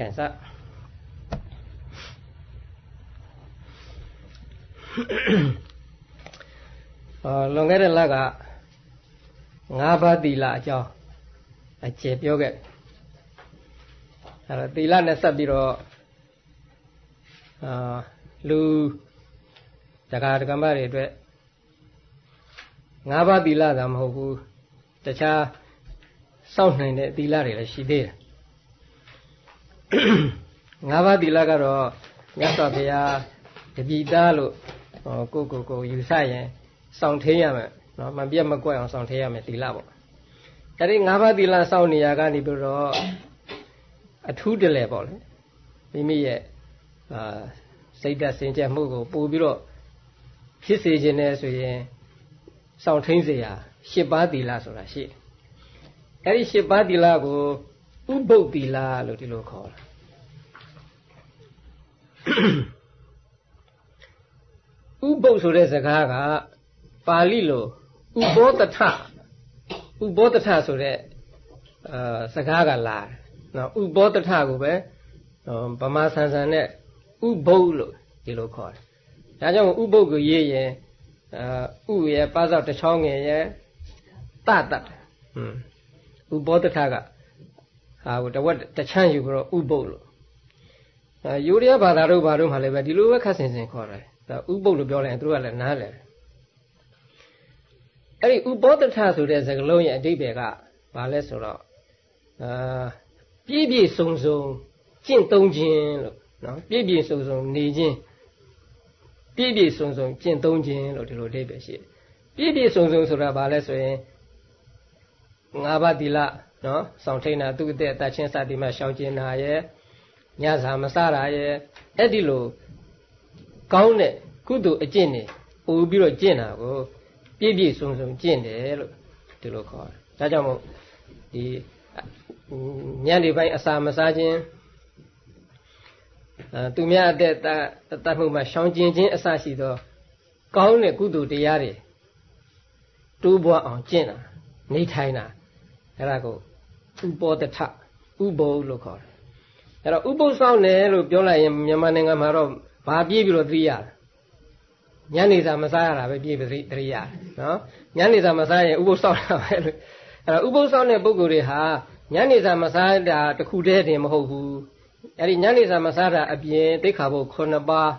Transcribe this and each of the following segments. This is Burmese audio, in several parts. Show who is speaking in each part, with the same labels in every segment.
Speaker 1: ကဲစအော်လွန်ခဲ့တဲ့လကငါးပါးသီလအကြောင်းအကျေပြောခဲ့အဲတော့သီလနဲ့ဆက်ပြီးတော့အာလူတက္ကရာကမ္မတွေအတွက်ငါးပါးသီလသာမဟုတ်ဘူးတခြားစောင့်နိုင်တဲ့သီလတွေလည်းရှိသေးတယ် ငါးပါးသီလကတော့မြတ်စွာဘုရားတပိသားလို့ကိုကိုကိုယူဆရင်စောင့်ထိန်ရမယ်နော်မပြတ်မကွက်အောင်စောင့်ထိန်ရမယ်သီလပေါ့အဲ့ဒီငါးပါးသီလစောင့်နေရကနေပြီးတော့အထူးတလဲပေါ့လေမိမိရဲ့အာစိတ်ဓာတ်စင်ကြယ်မှုကိုပို့ပြီးတော့ဖြစ်စေခြင်းနဲ့ဆိုရင်စောင့်ထိန်စေရာရှစ်ပါးသီလဆိုတာရှိအဲ့ဒီရှစ်ပါးသီလကိုဥပုပ်သီလလို့ဒီလိုခေါ်တာ ဥပုပ်ဆိုတဲ့စကားကပါဠိလိုဥဘောတထဥဘောတထဆိုတဲ့အာစကားကလာတယ်နော်ဥဘောတထကိုပဲဗမာဆန်ဆန်နဲ့ဥပုပ်လို့ဒီလိုခေါ်တယ်ဒါကြောင့်ဥပုပ်ကိုရေးရင်အာဥရဲ့ပါစောက်တစ်ချောင်းငယ်ရဲ့တတတ်ဟွန်းဥဘောတထကဟာကိုတဝက်တချမ်းယူပြီးတော့ဥပုပ်လို့ အဲယူရီးယားဘာသာတို့ဘာတို့မှလည်းပဲဒီလိုပဲခက်ဆင်ဆင်ခေါ်တယ်ဒါဥပုပ်လို့ပြောလိုက်ရင်သူတို့ကလည်းနားလည်တယ်အဲ့ဒီဥပောတထဆိုတဲ့စကားလုံးရဲ့အဓိပ္ပာယ်ကဘာလဲဆိုတော့အာပြည့်ပြည့်စုံစုံကျင့်သုံးခြင်းလို့နော်ပြည့်ပြည့်စုံစုံနေခြင်းပြည့်ပြည့်စုံစုံကျင့်သုံးခြင်းလို့ဒီလိုအဓိပ္ပာယ်ရှိတယ်ပြည့်ပြည့်စုံစုံဆိုတာဘာလဲဆိုရင်ငါးပါးသီလနော်စောင့်ထိန်တာသူ့အသက်အသက်ချင်းစသည်မှရှောင်ကျင်တာရဲ့ ညစာမစားတာရဲ့အဲ့ဒီလိုကောင်းတဲ့ကုသိုလ်အကျင့်တွေပို့ပြီးတော့ကျင့်တာကိုပြည့်ပြည့်စုံစုံကျင့်တယ်လို့ဒီလိုခေါ်တယ်ဒါကြောင့်မို့ဒီညနေပိုင်းအစာမစားခြင်းအဲသူများအသက်တတ်မှုမှာရှောင်ကျင်ခြင်းအစရှိသောကောင်းတဲ့ကုသိုလ်တရားတွေတိုးပွားအောင်ကျင့်တာနေထိုင်တာအဲ့ဒါကိုဥပောတထဥပုပ်လို့ခေါ်တယ် အဲ့တော့ဥပုပ်ဆောင်တယ်လို့ပြောလိုက်ရင်မြန်မာနိုင်ငံမှာတော့ဘာပြေးပြီးတော့သိရလဲညနေစာမစားရတာပဲပြေးပြီးသတိရတယ်နော်ညနေစာမစားရင်ဥပုပ်ဆောင်တာပဲလို့အဲ့တော့ဥပုပ်ဆောင်တဲ့ပုဂ္ဂိုလ်တွေဟာညနေစာမစားတာတခုတည်းတင်မဟုတ်ဘူးအဲ့ဒီညနေစာမစားတာအပြင်သိခါဖို့9ပါး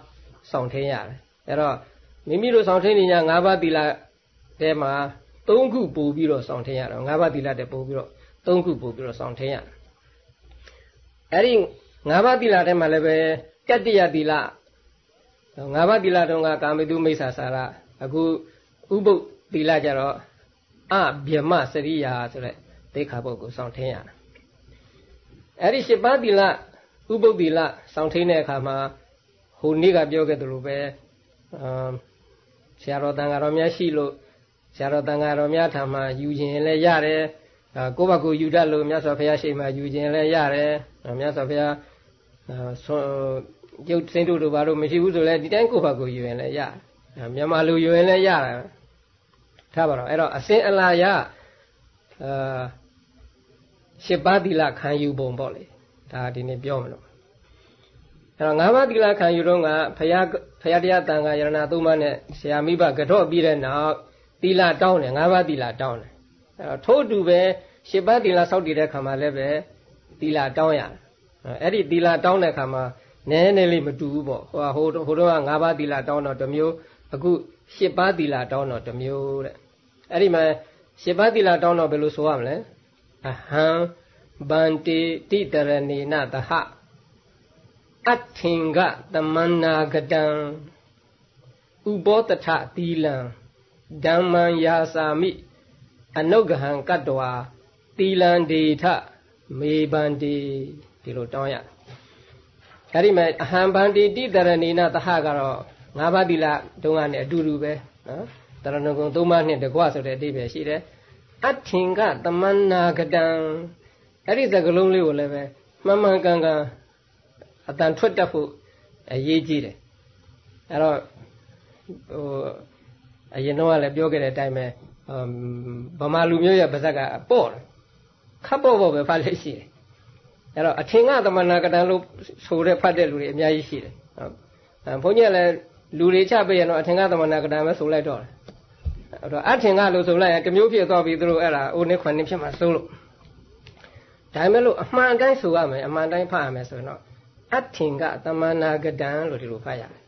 Speaker 1: ဆောင်ထင်းရတယ်အဲ့တော့မိမိတို့ဆောင်ထင်းနေည9ပါးသီလတဲမှာ3ခုပို့ပြီးတော့ဆောင်ထင်းရတော့9ပါးသီလတဲပို့ပြီးတော့3ခုပို့ပြီးတော့ဆောင်ထင်းရတယ် အဲ့ဒီ၅ပါးသီလထဲမှာလည်းပဲကတ္တယသီလ၅ပါးသီလတုန်းကကာမေတုမိစ္ဆာစာရအခုဥပုပ်သီလကြတော့အဗျမစရိယာဆိုတဲ့သိခါပုတ်ကိုစောင့်ထင်းရတာအဲ့ဒီ၈ပါးသီလဥပုပ်သီလစောင့်ထင်းတဲ့အခါမှာဟိုနေ့ကပြောခဲ့သလိုပဲအာဆရာတော်တန်ဃာတော်များရှိလို့ဆရာတော်တန်ဃာတော်များထံမှာယူခြင်းလည်းရတယ် ကိုယ့်ဘက်ကိုယူတတ်လို့မြတ်စွာဘုရားရှိမှယူခြင်းလည်းရတယ်မြတ်စွာဘုရားဆွကျုပ်စိမ့်တို့တို့ဘာလို့မရှိဘူးဆိုလဲဒီတိုင်းကိုယ့်ဘက်ကိုယူရင်လည်းရတယ်မြန်မာလူယူရင်လည်းရတယ်ထားပါတော့အဲ့တော့အစင်အလာရအာရှစ်ပါးသီလခံယူပုံပေါ့လေဒါဒီနေ့ပြောမလို့အဲ့တော့ငါးပါးသီလခံယူတော့ကဘုရားဘုရားတရားတန်ခါယရဏသုံးပါးနဲ့ဆရာမိဘကတော့ပြီးတဲ့နောက်သီလတောင်းတယ်ငါးပါးသီလတောင်းတယ်အဲ့ တော့ထို့အတူပဲရှစ်ပါးသီလစောင့်တည်တဲ့ခါမှာလည်းပဲသီလတောင်းရတယ်အဲ့ဒီသီလတောင်းတဲ့ခါမှာနည်းနည်းလေးမတူဘူးပေါ့ဟိုဟိုဟိုတော့၅ပါးသီလတောင်းတော့တစ်မျိုးအခုရှစ်ပါးသီလတောင်းတော့တစ်မျိုးတဲ့အဲ့ဒီမှာရှစ်ပါးသီလတောင်းတော့ဘယ်လိုဆိုရမလဲအဟံဗန္တိတိတရဏေနသဟအထင်္ဂတမန္နာကတံဥပောတထသီလံဓမ္မံယာစာမိ အနုဂဟံကတ္တဝါသီလံဒေထမေဗန္တိဒီလိုတောင်းရအဲ့ဒီမှာအဟံဗန္တိတိတရဏီနသဟကတော့ငါးပါးသီလတုံးကနေအတူတူပဲနော်တရဏဂုံသုံးပါးနဲ့တကွဆိုတဲ့အတိပဲရှိတယ်အထင်ကတမန္နာကတံအဲ့ဒီစကလုံးလေးကိုလည်းပဲမှန်မှန်ကန်ကန်အတန်ထွက်တတ်ဖို့အရေးကြီးတယ်အဲ့တော့ဟိုအရင်တော့လည်းပြောခဲ့တဲ့အတိုင်းပဲ ဗမာလူမျိုးရဲ့ပါဇက်ကပေါ့တယ်ခပ်ပေါ့ပေါ့ပဲဖတ်လို့ရှိတယ်အဲ့တော့အထင်ကသမဏကတံလို့ဆိုတဲ့ဖတ်တဲ့လူတွေအများကြီးရှိတယ်ဟုတ်ဘုန်းကြီးကလည်းလူတွေချပေးရင်တော့အထင်ကသမဏကတံပဲဆိုလိုက်တော့တယ်အဲ့တော့အထင်ကလို့ဆိုလိုက်ရင်တမျိုးဖြစ်သွားပြီသူတို့အဲ့ဒါအိုးနေခွန်နေဖြစ်မှာစိုးလို့ဒါမဲ့လို့အမှန်တိုင်းဆိုရမယ်အမှန်တိုင်းဖတ်ရမယ်ဆိုရင်တော့အထင်ကသမဏကတံလို့ဒီလိုဖတ်ရတယ်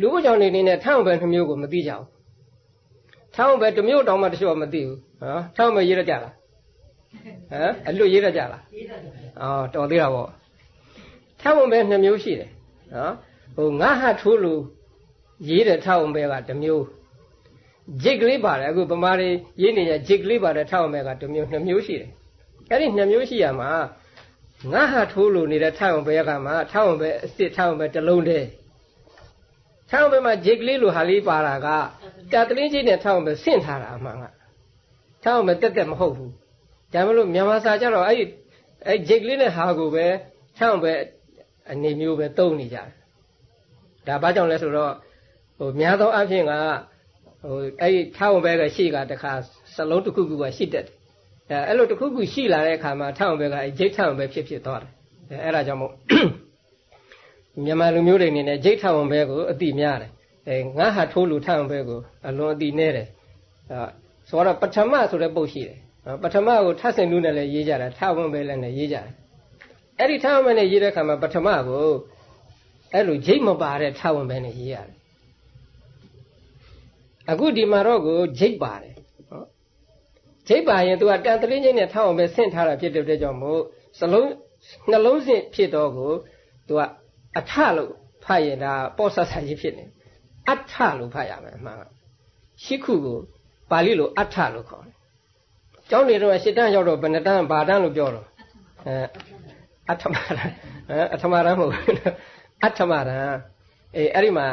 Speaker 1: လူ့ကြောင့်နေနေတဲ့ထောင်ပဲနှမျိုးကိုမသိကြဘူး ထောင်ပဲတစ်မျိုးတောင်မှတချို့မသိဘူးနော်ထောင်ပဲရေးရကြလားဟမ်အလွတ်ရေးရကြလားရေးရကြပါအော်တော်သေးတာပေါ့ထောင်ပဲနှမျိုးရှိတယ်နော်ဟိုငါဟာထိုးလူရေးတဲ့ထောင်ပဲကတစ်မျိုးဂျစ်ကလေးပါတယ်အခုဗမာတွေရေးနေကြဂျစ်ကလေးပါတယ်ထောင်ပဲကတစ်မျိုးနှစ်မျိုးရှိတယ်အဲ့ဒီနှစ်မျိုးရှိရမှာငါဟာထိုးလူနေတဲ့ထောင်ပဲကမှထောင်ပဲအစ်စ်ထောင်ပဲတစ်လုံးတည်း ထောင်ပဲမှာဂျစ်ကလေးလိုဟာလေးပါတာကတာတလင်းကြီးနဲ့ထောင်ပဲဆင့်ထားတာအမှန်ကထောင်ပဲတက်တက်မဟုတ်ဘူးဒါမလို့မြန်မာစာကြတော့အဲ့အဲ့ဂျစ်ကလေးနဲ့ဟာကိုပဲထောင်ပဲအနေမျိုးပဲတုံးနေကြတယ်ဒါဘာကြောင့်လဲဆိုတော့ဟိုများသောအားဖြင့်ကဟိုအဲ့ဒီထောင်ပဲကရှိကတခါစလုံးတစ်ခုခုကရှိတတ်တယ်အဲအဲ့လိုတစ်ခုခုရှိလာတဲ့အခါမှာထောင်ပဲကအဲ့ဂျိတ်ထောင်ပဲဖြစ်ဖြစ်သွားတယ်အဲအဲ့ဒါကြောင့်မို့ မြန်မာလူမျိုးတွေအနေနဲ့ဂျိတ်ထောင်ပဲကိုအတိများတယ်အဲငါဟာထိုးလူထောင်ပဲကိုအလွန်အတိနေတယ်အဲဆိုတော့ပထမဆိုတဲ့ပုတ်ရှိတယ်ပထမကိုထပ်ဆင်နုနဲ့လည်းရေးကြတာထောင်ပဲလည်းနဲ့ရေးကြတယ်အဲ့ဒီထောင်ပဲနဲ့ရေးတဲ့အခါမှာပထမကိုအဲ့လိုဂျိတ်မပါတဲ့ထောင်ပဲနဲ့ရေးရတယ်အခုဒီမှာတော့ကိုဂျိတ်ပါတယ်နော်ဂျိတ်ပါရင် तू ကတန်တလင်းချင်းနဲ့ထောက်အောင်ပဲဆင့်ထားတာဖြစ်တဲ့အတွက်ကြောင့်မို့စလုံးနှလုံးစင့်ဖြစ်တော့ကို तू က အထလို့ဖတ်ရင်ဒါပေါ့ဆဆကြီးဖြစ်နေအထလို့ဖတ်ရမယ်အမှန်ကရှစ်ခုကိုပါဠိလိုအထလို့ခေါ်တယ်ကျောင်းနေတော့ရှစ်တန်းရောက်တော့ဘယ်နှတန်းဘာတန်းလို့ပြောတော့အဲအထမရံအဲအထမရံမဟုတ်အထမရံအေးအဲ့ဒီမှာ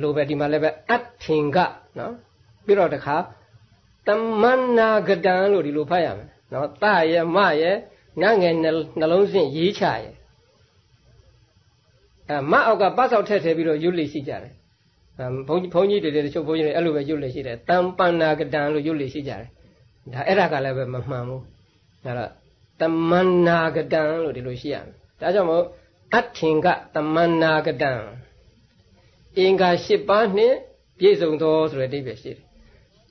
Speaker 1: လိုပဲဒီမှာလည်းပဲအထင်ကနော်ပြီးတော့တခါတမန္နာကတံလို့ဒီလိုဖတ်ရမယ်နော်တရမရငငယ်နှလုံးစင်းရေးချရ အဲမအောက်ကပတ်ဆောက်ထည့်ထည့်ပြီးတော့ရွတ်လိရှိကြတယ်ဘုန်းကြီးဘုန်းကြီးတွေတချို့ဘုန်းကြီးတွေအဲ့လိုပဲရွတ်လိရှိတယ်တံပန္နာကတံလို့ရွတ်လိရှိကြတယ်ဒါအဲ့ဒါကလည်းပဲမမှန်ဘူးဒါတော့တမန္နာကတံလို့ဒီလိုရှိရမယ်ဒါကြောင့်မို့အထင်ကတမန္နာကတံအင်္ဂါ၈ပါးနဲ့ပြည့်စုံသောဆိုတဲ့အဓိပ္ပာယ်ရှိတယ်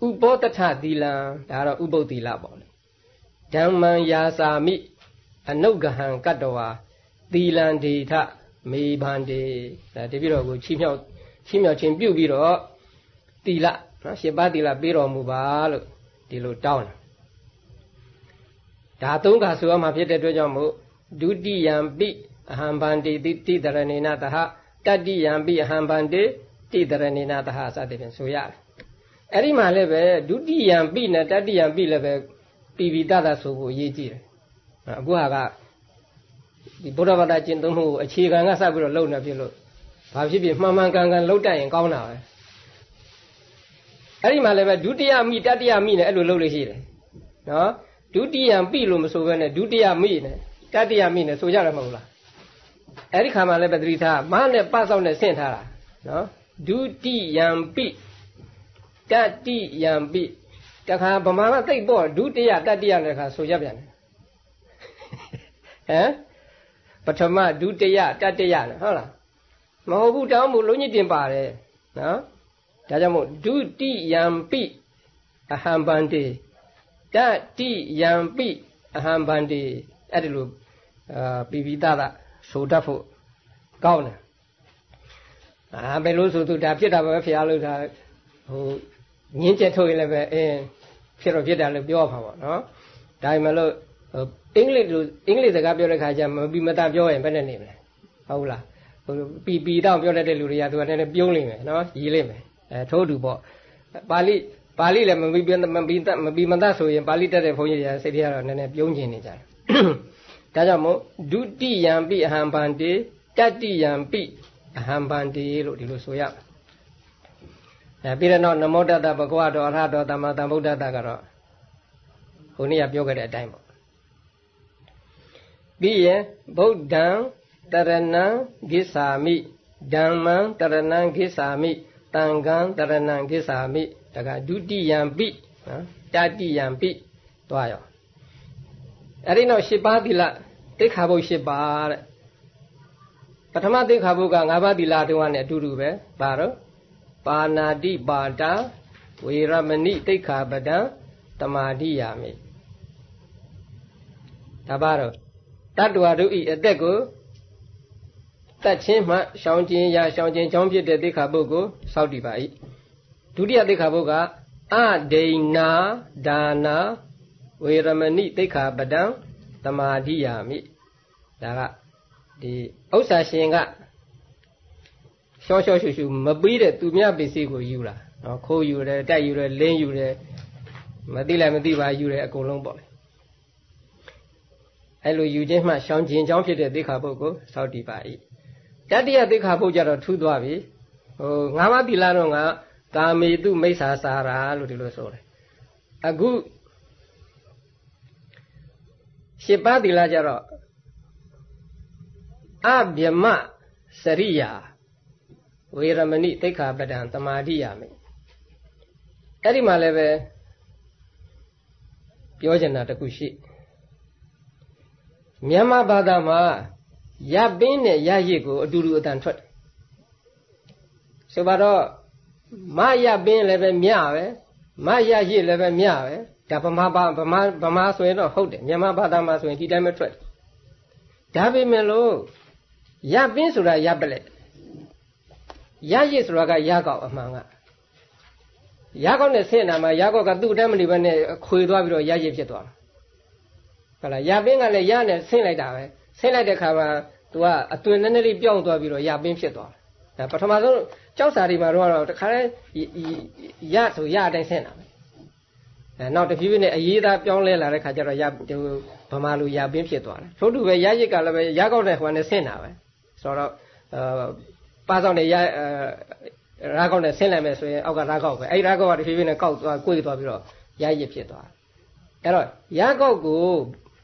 Speaker 1: ဥပောတထသီလံဒါကတော့ဥပုပ်သီလပေါ့လေဓမ္မံယာစာမိအနုဂဟံကတ္တဝါသီလံဒေထ မေဘန္တေဒါတပြည့်တော်ကိုချီးမြှောက်ချီးမြှောက်ခြင်းပြုပြီးတော့သီလနော်ရှင်ပါသီလပေးတော်မူပါလို့ဒီလိုတောင်းတာဒါသုံးခါဆိုရမှာဖြစ်တဲ့အတွက်ကြောင့်မို့ဒုတိယံပိအဟံဗန္တိတိတိတရဏေနတဟတတ္တိယံပိအဟံဗန္တိတိတရဏေနတဟစသဖြင့်ဆိုရတယ်အဲ့ဒီမှာလည်းပဲဒုတိယံပိနဲ့တတ္တိယံပိလည်းပဲပိပိတတဆိုဖို့အရေးကြီးတယ်အခုဟာက ဒီဘုရားဘာသာကျင့်သုံးမှုအခြေခံကစပြီးတော့လုံနေဖြစ်လို့ဘာဖြစ်ဖြစ်မှန်မှန်ကန်ကန်လုံတတ်ရင်ကောင်းတာပဲအဲ့ဒီမှာလည်းပဲဒုတိယမိတတိယမိနဲ့အဲ့လိုလုပ်လို့ရှိတယ်နော်ဒုတိယပိလို့မဆိုဘဲနဲ့ဒုတိယမိနဲ့တတိယမိနဲ့ဆိုကြရမှာမဟုတ်လားအဲ့ဒီခါမှာလည်းပဲသတိထားမနဲ့ပဆောက်နဲ့ဆင့်ထားတာနော်ဒုတိယံပိတတိယံပိတခါဗမာကသိပ်ပေါ့ဒုတိယတတိယနဲ့ခါဆိုရပြန်တယ်ဟမ် ပထမဒုတိယတတိယနဲ့ဟုတ်လားမဟုတ်ဘူးတောင်းမှုလုံးညစ်တင်ပါတယ်နော်ဒါကြောင့်မို့ဒုတိယံပိအဟံဗန္တိတတိယံပိအဟံဗန္တိအဲ့ဒီလိုအာပိပိတတာဆိုတတ်ဖို့ကောင်းတယ်အာဘယ်လိုဆိုသူဒါဖြစ်တာပဲဖျားလို့ဒါဟိုညင်းချက်ထုတ်ရင်လည်းပဲအင်းဖြစ်တော့ဖြစ်တာလို့ပြောပါပါနော်ဒါမှမလို့ အင်္ဂလိပ်လိုအင်္ဂလိပ်စကားပြောတဲ့ခါကျမပြီးမတပြောရင်ဘယ်နဲ့နေမလဲဟုတ်လားဟိုပီပီတော့ပြောတတ်တဲ့လူတွေကသူကလည်းပြုံးလိမ့်မယ်နော်ရေးလိမ့်မယ်အဲထိုးတူပေါ့ပါဠိပါဠိလည်းမပြီးမပြီးမပြီးမတဆိုရင်ပါဠိတတ်တဲ့ဘုန်းကြီးတွေကစိတ်ထဲကတော့နည်းနည်းပြုံးကျင်နေကြတယ်ဒါကြောင့်မို့ဒုတိယံပိအဟံဗန္တိတတိယံပိအဟံဗန္တိလို့ဒီလိုဆိုရအဲပြီးတော့နမောတတဘဂဝတောအရဟတောသမ္မာသမ္ဗုဒ္ဓတကတော့ခုနေ့ကပြောခဲ့တဲ့အတိုင်းပေါ့ ပြီးရင်ဗုဒ္ဓံတရဏံဂစ္ဆာမိဓမ္မံတရဏံဂစ္ဆာမိတံဃံတရဏံဂစ္ဆာမိဒါကဒုတိယံပိနော်တတိယံပိသွားရောအဲ့ဒီနောက်၈ပါးသီလသိခါဘုတ်၈ပါးတဲ့ပထမသိခါဘုတ်က၅ပါးသီလတုံးကနေအတူတူပဲပါတော့ပါဏာတိပါတာဝေရမဏိသိခါပဒံတမာတိယာမိဒါပါတော့ တတ္တဝါတို့ဤအသက်ကိုတတ်ချင်းမှရှောင်ကျင်ရာရှောင်ကျင်ကြောင်းဖြစ်တဲ့သိခါဘုတ်ကိုစောင့်တည်ပါ၏ဒုတိယသိခါဘုတ်ကအဒိဏဒါနာဝေရမဏိသိခါပဒံတမာတိယာမိဒါကဒီဥစ္စာရှင်ကရှောရှောရှုရှုမပြီးတဲ့သူမြပစ္စည်းကိုယူလာနော်ခိုးယူတယ်တက်ယူတယ်လင်းယူတယ်မသိလိုက်မသိပါယူတယ်အကုန်လုံးပေါ့လေ အဲ့လိုယူခြင်းမှရှောင်ကျင်ကြောင်းဖြစ်တဲ့သိခါပုတ်ကိုစောက်တည်ပါ၏တတိယသိခါပုတ်ကြတော့ထူးသွားပြီဟိုငါးပါးသီလတော့ကကာမေတုမိစ္ဆာစာရာလို့ဒီလိုဆိုတယ်အခုရှစ်ပါးသီလကြတော့အဗျမစရိယာဝေရမဏိသိက္ခာပဒံတမာတိယမိအဲ့ဒီမှာလည်းပဲပြောချင်တာတခုရှိ မြန်မာဘာသာမှာရပင်းနဲ့ရရစ်ကိုအတူတူအတန်ထွက်တယ်ဆိုပါတော့မရပင်းလည်းပဲမြပဲမရရစ်လည်းပဲမြပဲဒါဗမာဘာဗမာဗမာဆိုရင်တော့ဟုတ်တယ်မြန်မာဘာသာမှာဆိုရင်ဒီတိုင်းပဲထွက်တယ်ဒါပေမဲ့လို့ရပင်းဆိုတာရပလက်ရရစ်ဆိုတာကရကောက်အမှန်ကရကောက်နဲ့ဆင့်နာမှာရကောက်ကသူ့အတမ်းမနေဘဲနဲ့ခွေသွားပြီးတော့ရရစ်ဖြစ်သွားတာ ဟုတ်လားရပင်းကလည်းရနဲ့ဆင့်လိုက်တာပဲဆင့်လိုက်တဲ့ခါမှာသူကအသွင်နည်းနည်းလေးပြောင်းသွားပြီးတော့ရပင်းဖြစ်သွားတယ်ဒါပထမဆုံးကြောက်စာတွေမှာတော့တခါလဲရဆိုရအတိုင်းဆင့်တာပဲအဲနောက်တဖြည်းဖြည်းနဲ့အရေးသားပြောင်းလဲလာတဲ့ခါကျတော့ရဗမာလူရပင်းဖြစ်သွားတယ်ထို့တူပဲရရစ်ကလည်းပဲရကောက်တဲ့ဟိုနဲ့ဆင့်တာပဲဆိုတော့ပါဆောင်နဲ့ရရာကောက်နဲ့ဆင်းလိုက်မယ်ဆိုရင်အောက်ကရာကောက်ပဲအဲ့ရာကောက်ကတဖြည်းဖြည်းနဲ့ကောက်သွားကိုယ်သွားပြီးတော့ရရစ်ဖြစ်သွားအဲ့တော့ရကောက်ကို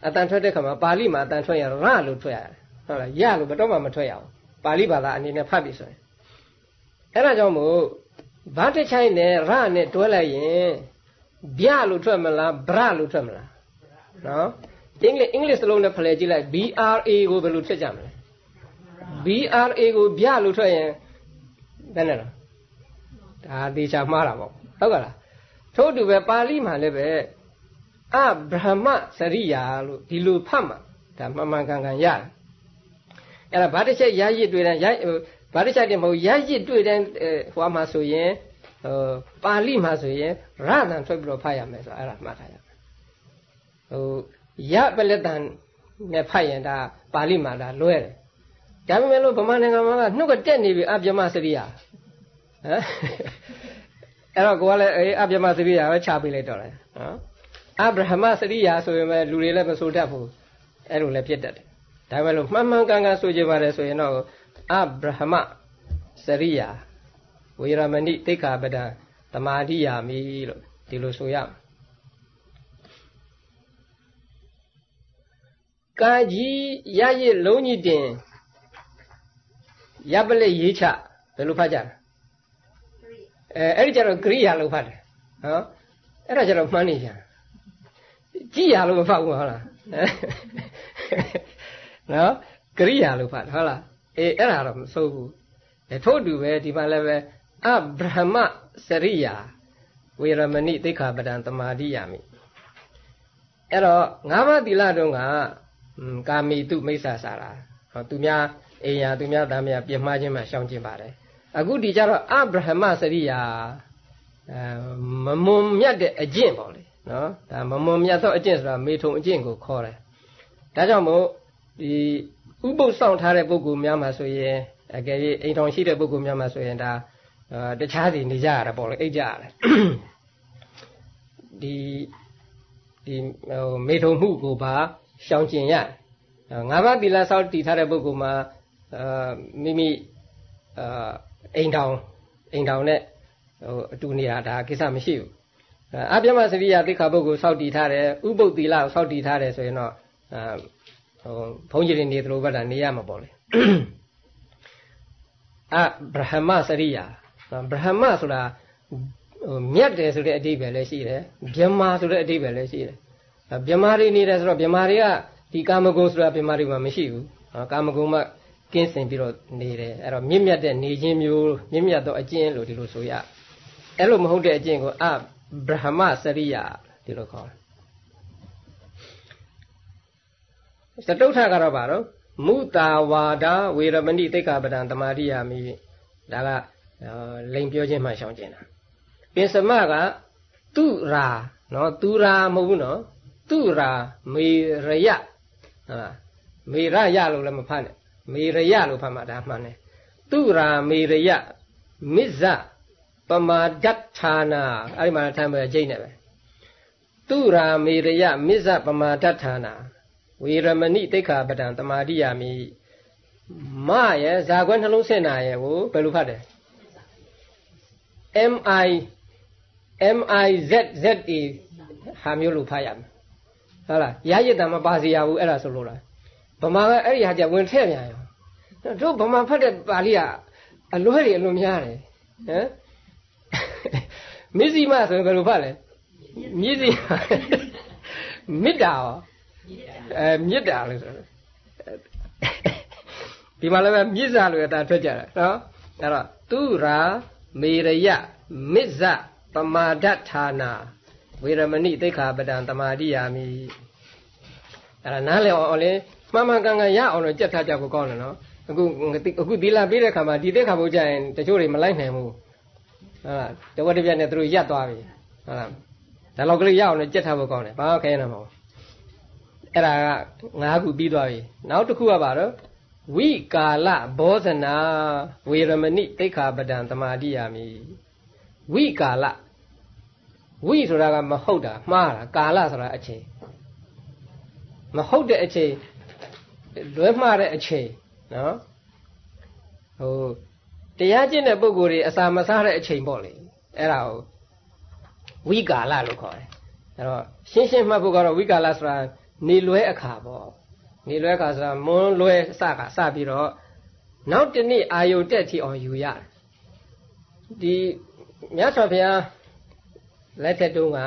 Speaker 1: အတန်ထွက်တဲ့ခါမှာပါဠိမှာအတန်ထွက်ရတော့ရလို့ထွက်ရတယ်ဟုတ်လားရလို့ဘယ်တော့မှမထွက်ရဘူးပါဠိဘာသာအနေနဲ့ဖတ်ပြီဆိုရင်အဲ့ဒါကြောင့်မို့ဘာတချိုင်းနဲ့ရနဲ့တွဲလိုက်ရင်ဗျလို့ထွက်မလားဗရလို့ထွက်မလားနော်အင်္ဂလိပ်အင်္ဂလိပ်စလုံးနဲ့ဖလှယ်ကြည့်လိုက် BRA ကိုဘယ်လိုထွက်ကြမလဲ BRA ကိုဗျလို့ထွက်ရင်ဘယ်နဲ့လဲဒါသေချာမှားတာပေါ့ဟုတ်ကလားထို့အတူပဲပါဠိမှာလည်းပဲ အဗြဟ္မစရိယာလို့ဒီလိုဖတ်မှာဒါမှန်မှန်ကန်ကန်ရတယ်အဲ့ဒါဗာတစ်ချက်ရရစ်တွေ့တဲ့ရဗာတစ်ချက်တည်းမဟုတ်ရရစ်တွေ့တဲ့ဟိုမှာဆိုရင်ဟိုပါဠိမှာဆိုရင်ရတန်ထွက်ပြီးတော့ဖတ်ရမယ်ဆိုအဲ့ဒါမှတ်ထားရမယ်ဟိုရပလက်တန်နဲ့ဖတ်ရင်ဒါပါဠိမှာဒါလွဲတယ်ဒါပေမဲ့လို့ဗမာနိုင်ငံမှာကနှုတ်ကတက်နေပြီအပြမစရိယာဟမ်အဲ့တော့ကိုကလည်းအေးအပြမစရိယာပဲခြာပေးလိုက်တော့တယ်နော် အဗြဟမစရိယာဆိုရင်ပဲလူတွေလည်းမဆိုတတ်ဘူးအဲ့လိုလည်းဖြစ်တတ်တယ်ဒါပေမဲ့လို့မှန်မှန်ကန်ကန်ဆိုကြပါတယ်ဆိုရင်တော့အဗြဟမစရိယာဝေရမဏိတိခာပဒံတမာတိယာမိလို့ဒီလိုဆိုရမယ်ကာကြီးရရစ်လုံးကြီးတင်ရပ်ပလက်ရေးချဘယ်လိုဖတ်ကြလဲအဲအဲ့ဒီကျတော့ကရိယာလို့ဖတ်တယ်နော်အဲ့ဒါကျတော့မှန်းနေကြ ကြည်ရလို့မဖတ်ဘူးဟုတ်လားနော်ကရိယာလို့ဖတ်ဟုတ်လားအေးအဲ့ဒါတော့မစိုးဘူးအဲထို့တူပဲဒီမှာလည်းပဲအဗြဟ္မစရိယာဝေရမဏိသိက္ခာပဒံတမာတိယာမိအဲ့တော့ငါးပါးသီလတုန်းကကာမိတုမိစ္ဆာစာရာဟောသူများအိယာသူများသားများပြင်မှားခြင်းမှရှောင်ကျင်ပါတယ်အခုဒီကြတော့အဗြဟ္မစရိယာအဲမမွန်မြတ်တဲ့အကျင့်ပေါ့လေ နော်ဒါမမွန်မြတ်သောအကျင့်ဆိုတာမေထုံအကျင့်ကိုခေါ်တယ်ဒါကြောင့်မို့ဒီဥပုပ်ဆောင်ထားတဲ့ပုဂ္ဂိုလ်များမှာဆိုရင်အကယ်၍အိမ်ထောင်ရှိတဲ့ပုဂ္ဂိုလ်များမှာဆိုရင်ဒါတခြားစီနေကြရတာပေါ့လေအိတ်ကြရတယ်ဒီဒီဟိုမေထုံမှုကိုပါရှောင်ကျင်ရငါးပါးသီလဆောက်တည်ထားတဲ့ပုဂ္ဂိုလ်မှာအာမိမိအာအိမ်ထောင်အိမ်ထောင်နဲ့ဟိုအတူနေတာဒါကိစ္စမရှိဘူး အပြမစရိယသိခါပုဂ္ဂိုလ်စောက်တည်ထားတယ်ဥပုပ်သီလကိုစောက်တည်ထားတယ်ဆိုရင်တော့အာဟိုဘုန်းကြီးတွေနေသလိုပဲဒါနေရမှာပေါ့လေအဗြဟ္မစရိယဗြဟ္မဆိုတာဟိုမြတ်တယ်ဆိုတဲ့အဓိပ္ပာယ်လည်းရှိတယ်ဗျမ္မာဆိုတဲ့အဓိပ္ပာယ်လည်းရှိတယ်ဗြမာတွေနေတယ်ဆိုတော့ဗြမာတွေကဒီကာမဂုဏ်ဆိုတာဗြမာတွေမှာမရှိဘူးကာမဂုဏ်မှာကင်းစင်ပြီးတော့နေတယ်အဲ့တော့မြင့်မြတ်တဲ့နေခြင်းမျိုးမြင့်မြတ်သောအကျင့်လို့ဒီလိုဆိုရအဲ့လိုမဟုတ်တဲ့အကျင့်ကိုအ ဗြဟ္မစရိယဒီလိုခေါ်တယ်စတုထကတော့ပါတော့မုတာဝါဒဝေရမဏိတိတ်္ခပဒံတမာရိယာမိဒါကလိန်ပြောခြင်းမှရှောင်ကျင်တာပင်စမကသူရာနော်သူရာမဟုတ်ဘူးနော်သူရာမေရယဟာမေရယလို့လည်းမဖတ်နဲ့မေရယလို့ဖတ်မှဒါမှန်တယ်သူရာမေရယမစ္ဇ ပမာဒဋ္ဌာနာအဲ့ဒီမှာထိုင်ပဲကြိတ်နေပဲသူရာမေရယမစ္ဇပမာဒဋ္ဌာနာဝေရမဏိတိခာပဒံတမာတိယမိမရဲ့ဇာခွဲနှလုံးစင်နာရဲ့ကိုဘယ်လိုဖတ်တယ် M I M I Z Z E ဟာမျိုးလို့ဖတ်ရမယ်ဟုတ်လားရရစ်တံမပါစီရဘူးအဲ့ဒါဆိုလို့လားဗမာကအဲ့ဒီဟာကြဝင်ထည့်ပြန်ရောတို့ဗမာဖတ်တဲ့ပါဠိကအလွဲတွေအလွန်များတယ်ဟမ် မစ္စည်းမဆိုရင်ဘယ်လိုဖတ်လဲမြစ်စီမေတ္တာရောအဲမေတ္တာလို့ဆိုဒီမှာလည်းမြစ်စာလို့တာထွက်ကြတာနော်အဲ့တော့သူရာမေရယမစ္ဇပမာဒဌာနာဝေရမဏိသိခာပဒံတမာတိယာမိအဲ့ဒါနားလည်အောင်လေမှန်မှန်ကန်ကန်ရအောင်လို့ကြက်ထားကြဖို့ကောင်းတယ်နော်အခုအခုသီလပေးတဲ့ခါမှာဒီသိခါဘုရားရင်တချို့တွေမလိုက်နိုင်ဘူး ဟုတ်လားတဝက်တစ်ပြက်နဲ့သူတို့ရက်သွားပြီဟုတ်လားဒါလောက်ကလေးရအောင်လို့ကြက်ထားဖို့ကောင်းတယ်ဘာမှခဲနေမှာမဟုတ်အဲ့ဒါကငါးခုပြီးသွားပြီနောက်တစ်ခုကပါတော့ဝိကာလဘောဇနာဝေရမဏိတိခာပဒံတမာတိယာမိဝိကာလဝိဆိုတာကမဟုတ်တာမှားတာကာလဆိုတာအချိန်မဟုတ်တဲ့အချိန်လွဲမှားတဲ့အချိန်နော်ဟို တရားကျင့်တဲ့ပုဂ္ဂိုလ်တွေအစာမစားတဲ့အချိန်ပေါ့လေအဲ့ဒါကိုဝိကာလလို့ခေါ်တယ်အဲ့တော့ရှင်းရှင်းမှတ်ဖို့ကတော့ဝိကာလဆိုတာနေလွဲအခါပေါ့နေလွဲအခါဆိုတာမွန်းလွဲစကစပြီးတော့နောက်တနေ့အာယုတက်ထီအောင်ယူရတယ်ဒီမြတ်စွာဘုရားလက်ထက်တုန်းက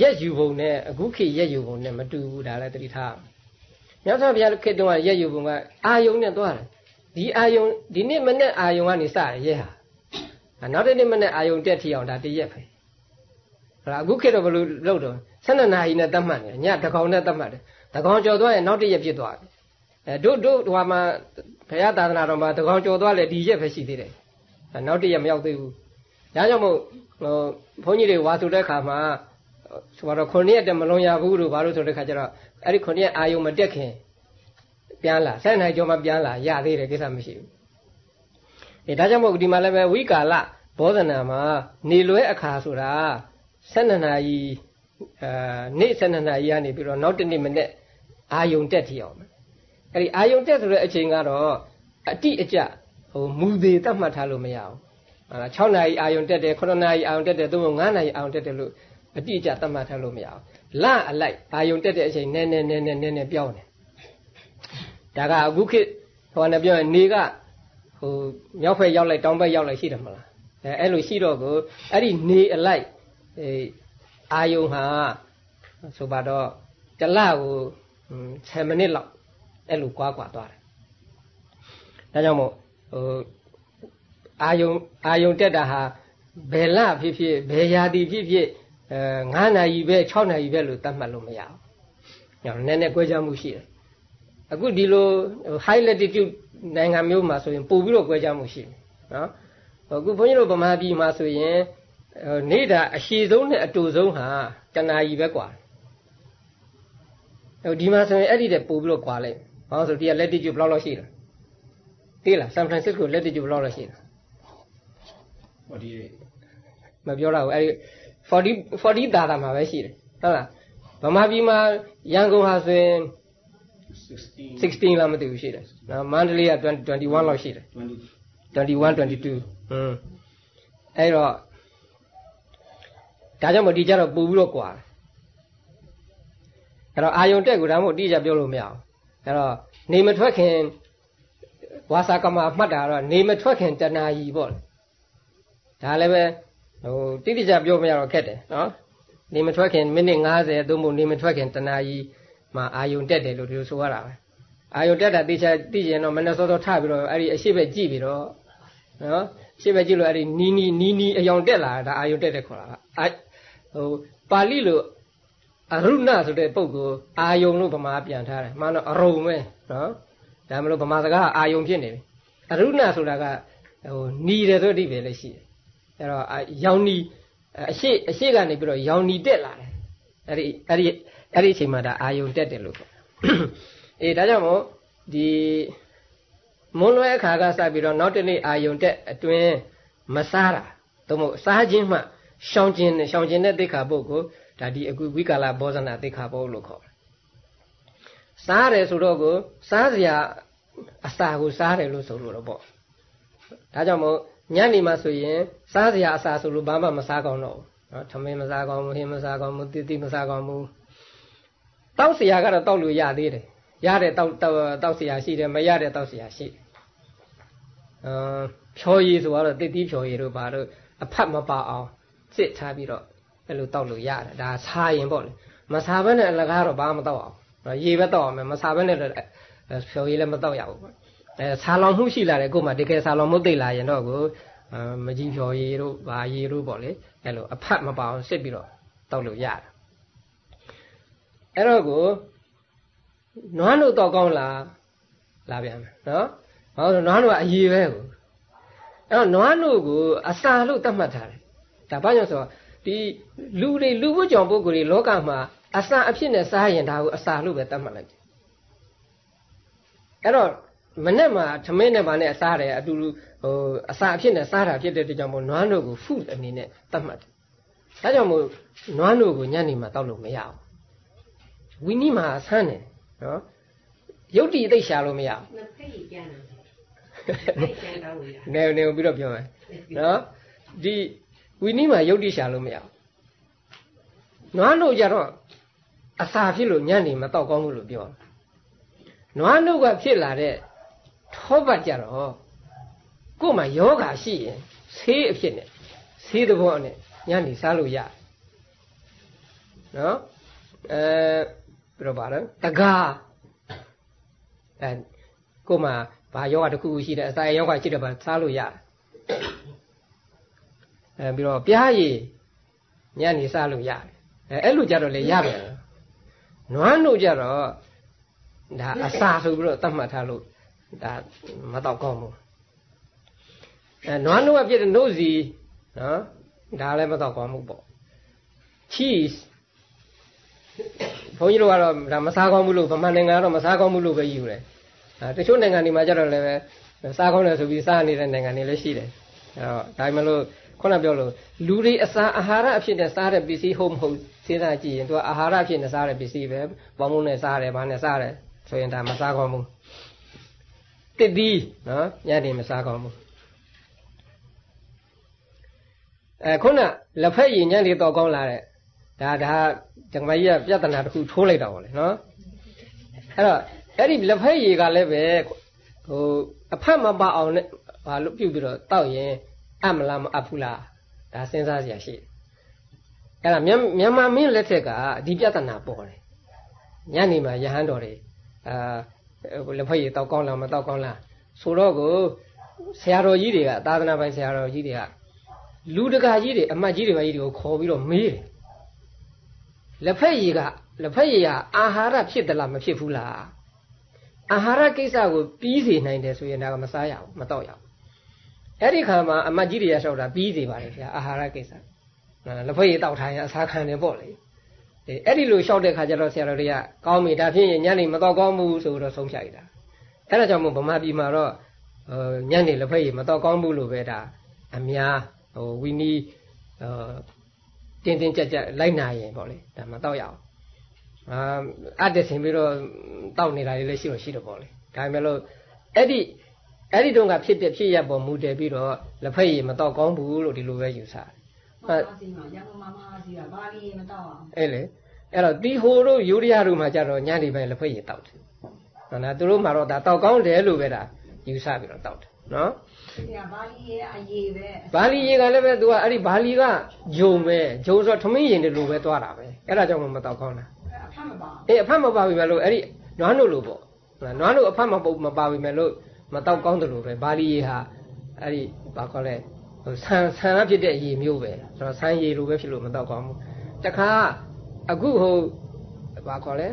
Speaker 1: ရက်ယူပုံနဲ့အခုခေတ်ရက်ယူပုံနဲ့မတူဘူးဒါလည်းသတိထားမြတ်စွာဘုရားခေတ်တုန်းကရက်ယူပုံကအာယုနဲ့သွားတယ် ဒီအာယုဒီနေ့မနေ့အာယုကနေစရရက်ဟာနောက်တစ်နေ့မနေ့အာယုတက်ထီအောင်ဒါတရက်ပဲဟလာအခုခေတ်တော့ဘယ်လိုလုပ်တော့12နာရီနဲ့တတ်မှတ်နေညတကောင်နဲ့တတ်မှတ်တယ်တကောင်ကြော်သွားရင်နောက်တစ်ရက်ဖြစ်သွားပြီအဲတို့တို့ဟိုမှာဘုရားသာသနာတော်မှာတကောင်ကြော်သွားလေဒီရက်ပဲရှိသေးတယ်နောက်တစ်ရက်မရောက်သေးဘူးဒါကြောင့်မို့ဟိုဘုန်းကြီးတွေဝါဆိုတဲ့ခါမှာဆိုတော့ခုနှစ်ရက်တည်းမလွန်ရဘူးလို့ဘာလို့ဆိုတဲ့ခါကျတော့အဲ့ဒီခုနှစ်ရက်အာယုံမတက်ခင် ပြန်လာဆက်နိုင်ကြောမှပြန်လာရသေးတယ်ကိစ္စမရှိဘူးအဲဒါကြောင့်မို့ဒီမှာလည်းပဲဝိကာလဘောဇနာမှာနေလွဲအခါဆိုတာ12နာရီအာနေ့12နာရီကနေပြီးတော့နောက်တနေ့မနေ့အာယုံတက်ထီအောင်အဲ့ဒီအာယုံတက်ဆိုတဲ့အချိန်ကတော့အတိအကျဟိုမူသေးတတ်မှတ်ထားလို့မရဘူးအာ6နာရီအာယုံတက်တယ်9နာရီအာယုံတက်တယ်သို့မဟုတ်9နာရီအာယုံတက်တယ်လို့အတိအကျသတ်မှတ်ထားလို့မရဘူးလအလိုက်အာယုံတက်တဲ့အချိန်နည်းနည်းနည်းနည်းနည်းနည်းပြောင်းတယ် ဒါကအခုခေတ်ဟိုနဲ့ပြောရင်နေကဟိုမြောက်ဖက်ရောက်လိုက်တောင်ဘက်ရောက်လိုက်ရှိတယ်မလားအဲအဲ့လိုရှိတော့ကိုအဲ့ဒီနေအလိုက်အဲအာယုံဟာဆိုပါတော့တလကို10မိနစ်လောက်အဲ့လိုကွာကွာသွားတယ်ဒါကြောင့်မို့ဟိုအာယုံအာယုံတက်တာဟာဘယ်လဖြစ်ဖြစ်ဘယ်ရာသီဖြစ်ဖြစ်အဲ9နာရီပဲ6နာရီပဲလို့သတ်မှတ်လို့မရဘူး။ညောင်နည်းနည်းကြွယ်ကြမှုရှိတယ်။ အခုဒီလို high latitude နိုင်ငံမျိုးမှာဆိုရင်ပို့ပြီးတော့ကြွယ်ကြမှုရှိတယ်နော်။အခုဘုန်းကြီးတို့ဗမာပြည်မှာဆိုရင်နေတာအရှိဆုံးနဲ့အတူဆုံးဟာတနာရီပဲกว่า။ဒီမှာဆိုရင်အဲ့ဒီတဲ့ပို့ပြီးတော့กว่าလိုက်။ဘာလို့ဆိုဒီက latitude ဘယ်လောက်လောက်ရှိလဲ။သိလား San Francisco latitude ဘယ်လောက်လောက်ရှိလဲ။48မပြောတော့ဘူးအဲ့ဒီ40 40တာတာမှာပဲရှိတယ်ဟုတ်လားဗမာပြည်မှာရန်ကုန်ဟာဆိုရင် 16 16လားမသိဘူးရှိတယ်နော်မန္တလေးက21လောက်ရှိတယ်21 22ဟွန်းအဲ့တော့ဒါကြောင့်မဒီကြတော့ပူပြီးတော့ကွာအဲ့တော့အာယုံတက်ကိုဒါမှမဟုတ်တိကျပြောလို့မရအောင်အဲ့တော့နေမထွက်ခင်ဝါစာကမမှတ်တာတော့နေမထွက်ခင်တဏှာကြီးပေါ့ဒါလည်းပဲဟိုတိတိကျပြောမရတော့ခက်တယ်နော်နေမထွက်ခင်မိနစ်90သို့မဟုတ်နေမထွက်ခင်တနာကြီး မှာအာယုံတက်တယ်လို့ဒီလိုဆိုရတာပဲအာယုံတက်တာသိချာသိရင်တော့မနေ့စောစောထပြီးတော့အဲ့ဒီအရှိပဲကြည့်ပြီးတော့နော်ရှေ့ပဲကြည့်လို့အဲ့ဒီနီးနီးနီးနီးအယောင်တက်လာတာအာယုံတက်တယ်ခေါ်တာအဲဟိုပါဠိလိုအရုဏဆိုတဲ့ပုဂ္ဂိုလ်အာယုံလို့ဗမာပြန်ထားတယ်မှန်တော့အရုံပဲနော်ဒါမလို့ဗမာစကားအာယုံဖြစ်နေပြီအရုဏဆိုတာကဟိုနီးတယ်ဆိုတဲ့အဓိပ္ပာယ်လည်းရှိတယ်အဲ့တော့ရောင်နီအရှိအရှိကနေပြီးတော့ရောင်နီတက်လာတယ်အဲ့ဒီအဲ့ဒီ အဲ့ဒီအချိန်မှာဒါအာယုံတက်တယ်လို့အေးဒါကြောင့်မို့ဒီမွန်းလွဲအခါကစပြီးတော့နောက်တနေ့အာယုံတက်အတွင်းမစားတာသို့မဟုတ်စားခြင်းမှရှောင်ကျင်ရှောင်ကျင်တဲ့သိက္ခာပုဂ္ဂိုလ်ဒါဒီအခုဝိကာလဘောဇနာသိက္ခာပုဂ္ဂိုလ်လို့ခေါ်တယ်စားတယ်ဆိုတော့ကိုစားစရာအစာကိုစားတယ်လို့ဆိုလို့တော့ပေါ့ဒါကြောင့်မို့ညနေမှဆိုရင်စားစရာအစာဆိုလို့ဘာမှမစားကောင်းတော့ဘူးနော်ထမင်းမစားကောင်းဘူးဟင်းမစားကောင်းဘူးတိတိမစားကောင်းဘူး တောက်စရာကတော့တောက်လို့ရသေးတယ်ရတဲ့တောက်တောက်စရာရှိတယ်မရတဲ့တောက်စရာရှိတယ်အာဖြောရည်ဆိုတော့တိတိဖြောရည်တို့ဘာလို့အဖတ်မပါအောင်စစ်ထားပြီးတော့အဲ့လိုတောက်လို့ရတယ်ဒါစားရင်ပေါ့လေမစားဘဲနဲ့အလကားတော့ဘာမှမတောက်အောင်ရေပဲတောက်အောင်မစားဘဲနဲ့ဖြောရည်လည်းမတောက်ရဘူးပေါ့အဲဆာလောင်မှုရှိလာတယ်ကို့မှာတကယ်ဆာလောင်မှုသိလာရင်တော့ကိုမကြီးဖြော်ရည်တို့ဘာရည်တို့ပေါ့လေအဲ့လိုအဖတ်မပါအောင်စစ်ပြီးတော့တောက်လို့ရတယ် အဲ့တော့ကိုနွားလို့တောက်ကောင်းလားလာပြန်မယ်နော်ဘာလို့နွားတို့ကအရေးပဲကိုအဲ့တော့နွားတို့ကိုအစာလို့သတ်မှတ်ထားတယ်ဒါဘာကြောင့်ဆိုတော့ဒီလူတွေလူဝတ်ကြောင်ပုဂ္ဂိုလ်တွေလောကမှာအစာအဖြစ်နဲ့စားရင်ဒါကိုအစာလို့ပဲသတ်မှတ်လိုက်တယ်အဲ့တော့မနဲ့မှာသမင်းနဲ့ဗာနဲ့အစားတယ်အတူတူဟိုအစာအဖြစ်နဲ့စားတာဖြစ်တဲ့တကြောင်မို့နွားတို့ကိုဖုအနေနဲ့သတ်မှတ်တယ်ဒါကြောင့်မို့နွားတို့ကိုညနေမှာတောက်လို့မရဘူး ဝီနီမှာဆန်းတယ်နော်ရုပ်တည်သိရှာလို့မရဘူးနှစ်ဖက်ကြီးပြန်တယ်နေနေပြီးတော့ပြောမယ်နော်ဒီဝီနီမှာရုပ်တည်ရှာလို့မရဘူးနွားတို့ကြတော့အစာဖြစ်လို့ညနေမတောက်ကောင်းဘူးလို့ပြောနွားတို့ကဖြစ်လာတဲ့ထောပတ်ကြတော့ကို့မှာယောဂါရှိရင်ဆေးအဖြစ်နဲ့ဆေးသဘောနဲ့ညနေစားလို့ရနော်အဲ ဘယ်လိုပါလဲတကားအဲကို့မှာဘာယောဂါတစ်ခုခုရှိတယ်အစာယောဂါရှိတယ်ဘာစားလို့ရအဲပြီးတော့ပြားရည်ညနေစားလို့ရတယ်အဲအဲ့လိုကြတော့လေရပြန်နွားတို့ကြတော့ဒါအစာဆိုပြီးတော့သတ်မှတ်ထားလို့ဒါမတော့ကောင်းဘူးအဲနွားနှုတ်ကပြည့်တဲ့နှုတ်စီနော်ဒါလည်းမတော့ကောင်းဘူးပေါ့ cheese ဘုန်းကြီးတို့ကတော့ဒါမစားကောင်းဘူးလို့ဗမာနိုင်ငံကတော့မစားကောင်းဘူးလို့ပဲယူတယ်အဲတချို့နိုင်ငံတွေမှာကျတော့လည်းပဲစားကောင်းတယ်ဆိုပြီးစားနေတဲ့နိုင်ငံတွေလည်းရှိတယ်အဲတော့ဒါမှမဟုတ်ခုနပြောလို့လူတွေအစာအာဟာရအဖြစ်နဲ့စားတဲ့ပစ္စည်းဟုတ်မဟုတ်စဉ်းစားကြည့်ရင်သူကအာဟာရအဖြစ်နဲ့စားတဲ့ပစ္စည်းပဲပေါင်းမုန်းနဲ့စားတယ်ဘာနဲ့စားတယ်ဆိုရင်ဒါမစားကောင်းဘူးတစ်သီးနော်ညနေမစားကောင်းဘူးအဲခုနလက်ဖက်ရည်ညနေတော့ကောင်းလာတဲ့ ဒါဒါဓမ္မကြီးကပြဿနာတစ်ခုထိုးလိုက်တော့လေနော်အဲ့တော့အဲ့ဒီလက်ဖက်ရည်ကလည်းပဲဟိုအဖက်မပအောင်နဲ့ဘာလို့ပြုတ်ပြီးတော့တောက်ရင်အမလားမအပ်ဘူးလားဒါစဉ်းစားစရာရှိတယ်အဲ့ဒါမြန်မာမင်းလက်ထက်ကဒီပြဿနာပေါ်တယ်ညနေမှာယဟန်တော်တွေအာလက်ဖက်ရည်တောက်ကောင်းလားမတောက်ကောင်းလားဆိုတော့ကိုဆရာတော်ကြီးတွေကသာသနာပိုင်ဆရာတော်ကြီးတွေကလူတကာကြီးတွေအမတ်ကြီးတွေပဲကြီးတွေကိုခေါ်ပြီးတော့မေးတယ် လက်ဖက်ရည်ကလက်ဖက်ရည်ကအာဟာရဖြစ်သလားမဖြစ်ဘူးလားအာဟာရကိစ္စကိုပြီးစေနိုင်တယ်ဆိုရင်ဒါကမစားရဘူးမတော့ရဘူးအဲ့ဒီခါမှာအမတ်ကြီးတွေကလျှောက်တာပြီးစေပါလေဆရာအာဟာရကိစ္စလက်ဖက်ရည်တောက်ထားရင်အစားခံတယ်ပေါ့လေအဲအဲ့ဒီလိုလျှောက်တဲ့ခါကျတော့ဆရာတော်တွေကကောင်းပြီဒါဖြင့်ညနေမတော့ကောင်းဘူးဆိုတော့ဆုံးဖြတ်ရတာအဲ့ဒါကြောင့်မို့ဗမာပြည်မှာတော့ညနေလက်ဖက်ရည်မတော့ကောင်းဘူးလို့ပဲဒါအများဟိုဝီနီဟို တင်းတင်းကြပ်ကြပ်လိုက်နာရင်ပေါ့လေဒါမတော့ရအောင်အာအတက်ဆင်ပြီးတော့တောက်နေတာလေးလည်းရှိတော့ရှိတော့ပေါ့လေဒါပေမဲ့လို့အဲ့ဒီအဲ့ဒီတုန်းကဖြစ်တဲ့ဖြစ်ရပေါ်မူတည်ပြီးတော့လက်ဖက်ရည်မတော့ကောင်းဘူးလို့ဒီလိုပဲယူဆတယ်
Speaker 2: အဲရန်ကုန်မှာမဟာစီကဘာလီမတော့အောင်
Speaker 1: အဲ့လေအဲ့တော့တီဟိုတို့ယူရီးယားတို့မှာကြတော့ညနေပိုင်းလက်ဖက်ရည်တောက်တယ်ဟုတ်လားသူတို့မှာတော့ဒါတောက်ကောင်းတယ်လို့ပဲဒါယူဆပြီးတော့တောက်တယ်နော်
Speaker 2: ဒီက ဘာလီရဲ့အရေးပဲ
Speaker 1: ဘာလီရေကလည်းပဲ तू ကအဲ့ဒီဘာလီကဂျုံပဲဂျုံဆိုတော့ထမင်းရင်တွေလိုပဲသွားတာပဲအဲ့ဒါကြောင့်မတော့ကောင်းတာ
Speaker 2: အဖတ်မပါ
Speaker 1: အေးအဖတ်မပါပြီပဲလို့အဲ့ဒီနွားနို့လိုပေါ့နွားနို့အဖတ်မပုတ်မပါပြီမဲ့လို့မတော့ကောင်းတယ်လို့ပဲဘာလီရေဟာအဲ့ဒီဘာခေါ်လဲဟိုဆန်ဆန်ရဖြစ်တဲ့ရေမျိုးပဲဆိုတော့ဆန်ရေလိုပဲဖြစ်လို့မတော့ကောင်းဘူးတခါအခုဟိုဘာခေါ်လဲ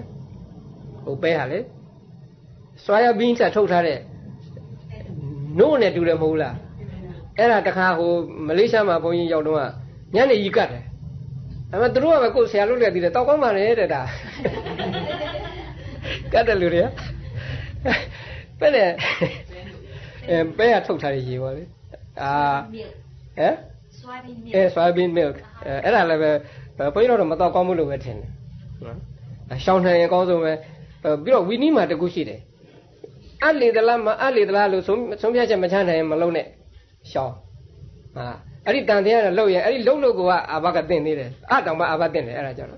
Speaker 1: ဟိုပဲဟာလေဆွာယဘင်းချက်ထုတ်ထားတဲ့ နို့နဲ့တူတယ်မဟုတ်လားအဲ့ဒါတခါဟိုမလေးရှားမှာဘုန်းကြီးရောက်တော့ညနေကြီးကတ်တယ်ဒါပေမဲ့သူတို့ကပဲကိုယ်ဆရာလုပ်လက်သေးတယ်တောက်ကောင်းပါလေတဲ့ဒါကတ်တယ်လူတွေကပဲ့နဲ့အဲပဲ့ရထုတ်ထားတဲ့ရေပါလေအာဟမ်
Speaker 3: soybean
Speaker 1: အဲ
Speaker 3: milk
Speaker 1: soybean milk အဲအဲ့ဒါလည်းပဲဘုန်းကြီးတို့တော့မတော့ကောင်းဘူးလို့ပဲထင်တယ်နော်ရှောင်းနိုင်ရင်အကောင်းဆုံးပဲပြီးတော့ဝီနီမှာတကူရှိတယ် အလေသလားမအလေသလားလို့ဆုံးဆုံးဖြတ်ချက်မချနိုင်ရင်မလုံးနဲ့ရှောင်းဟာအဲ့ဒီတန်တရားကလှုပ်ရင်အဲ့ဒီလှုပ်လို့ကအာဘကတင်နေတယ်အတောင်မှအာဘတင်တယ်အဲ့ဒါကြောင့်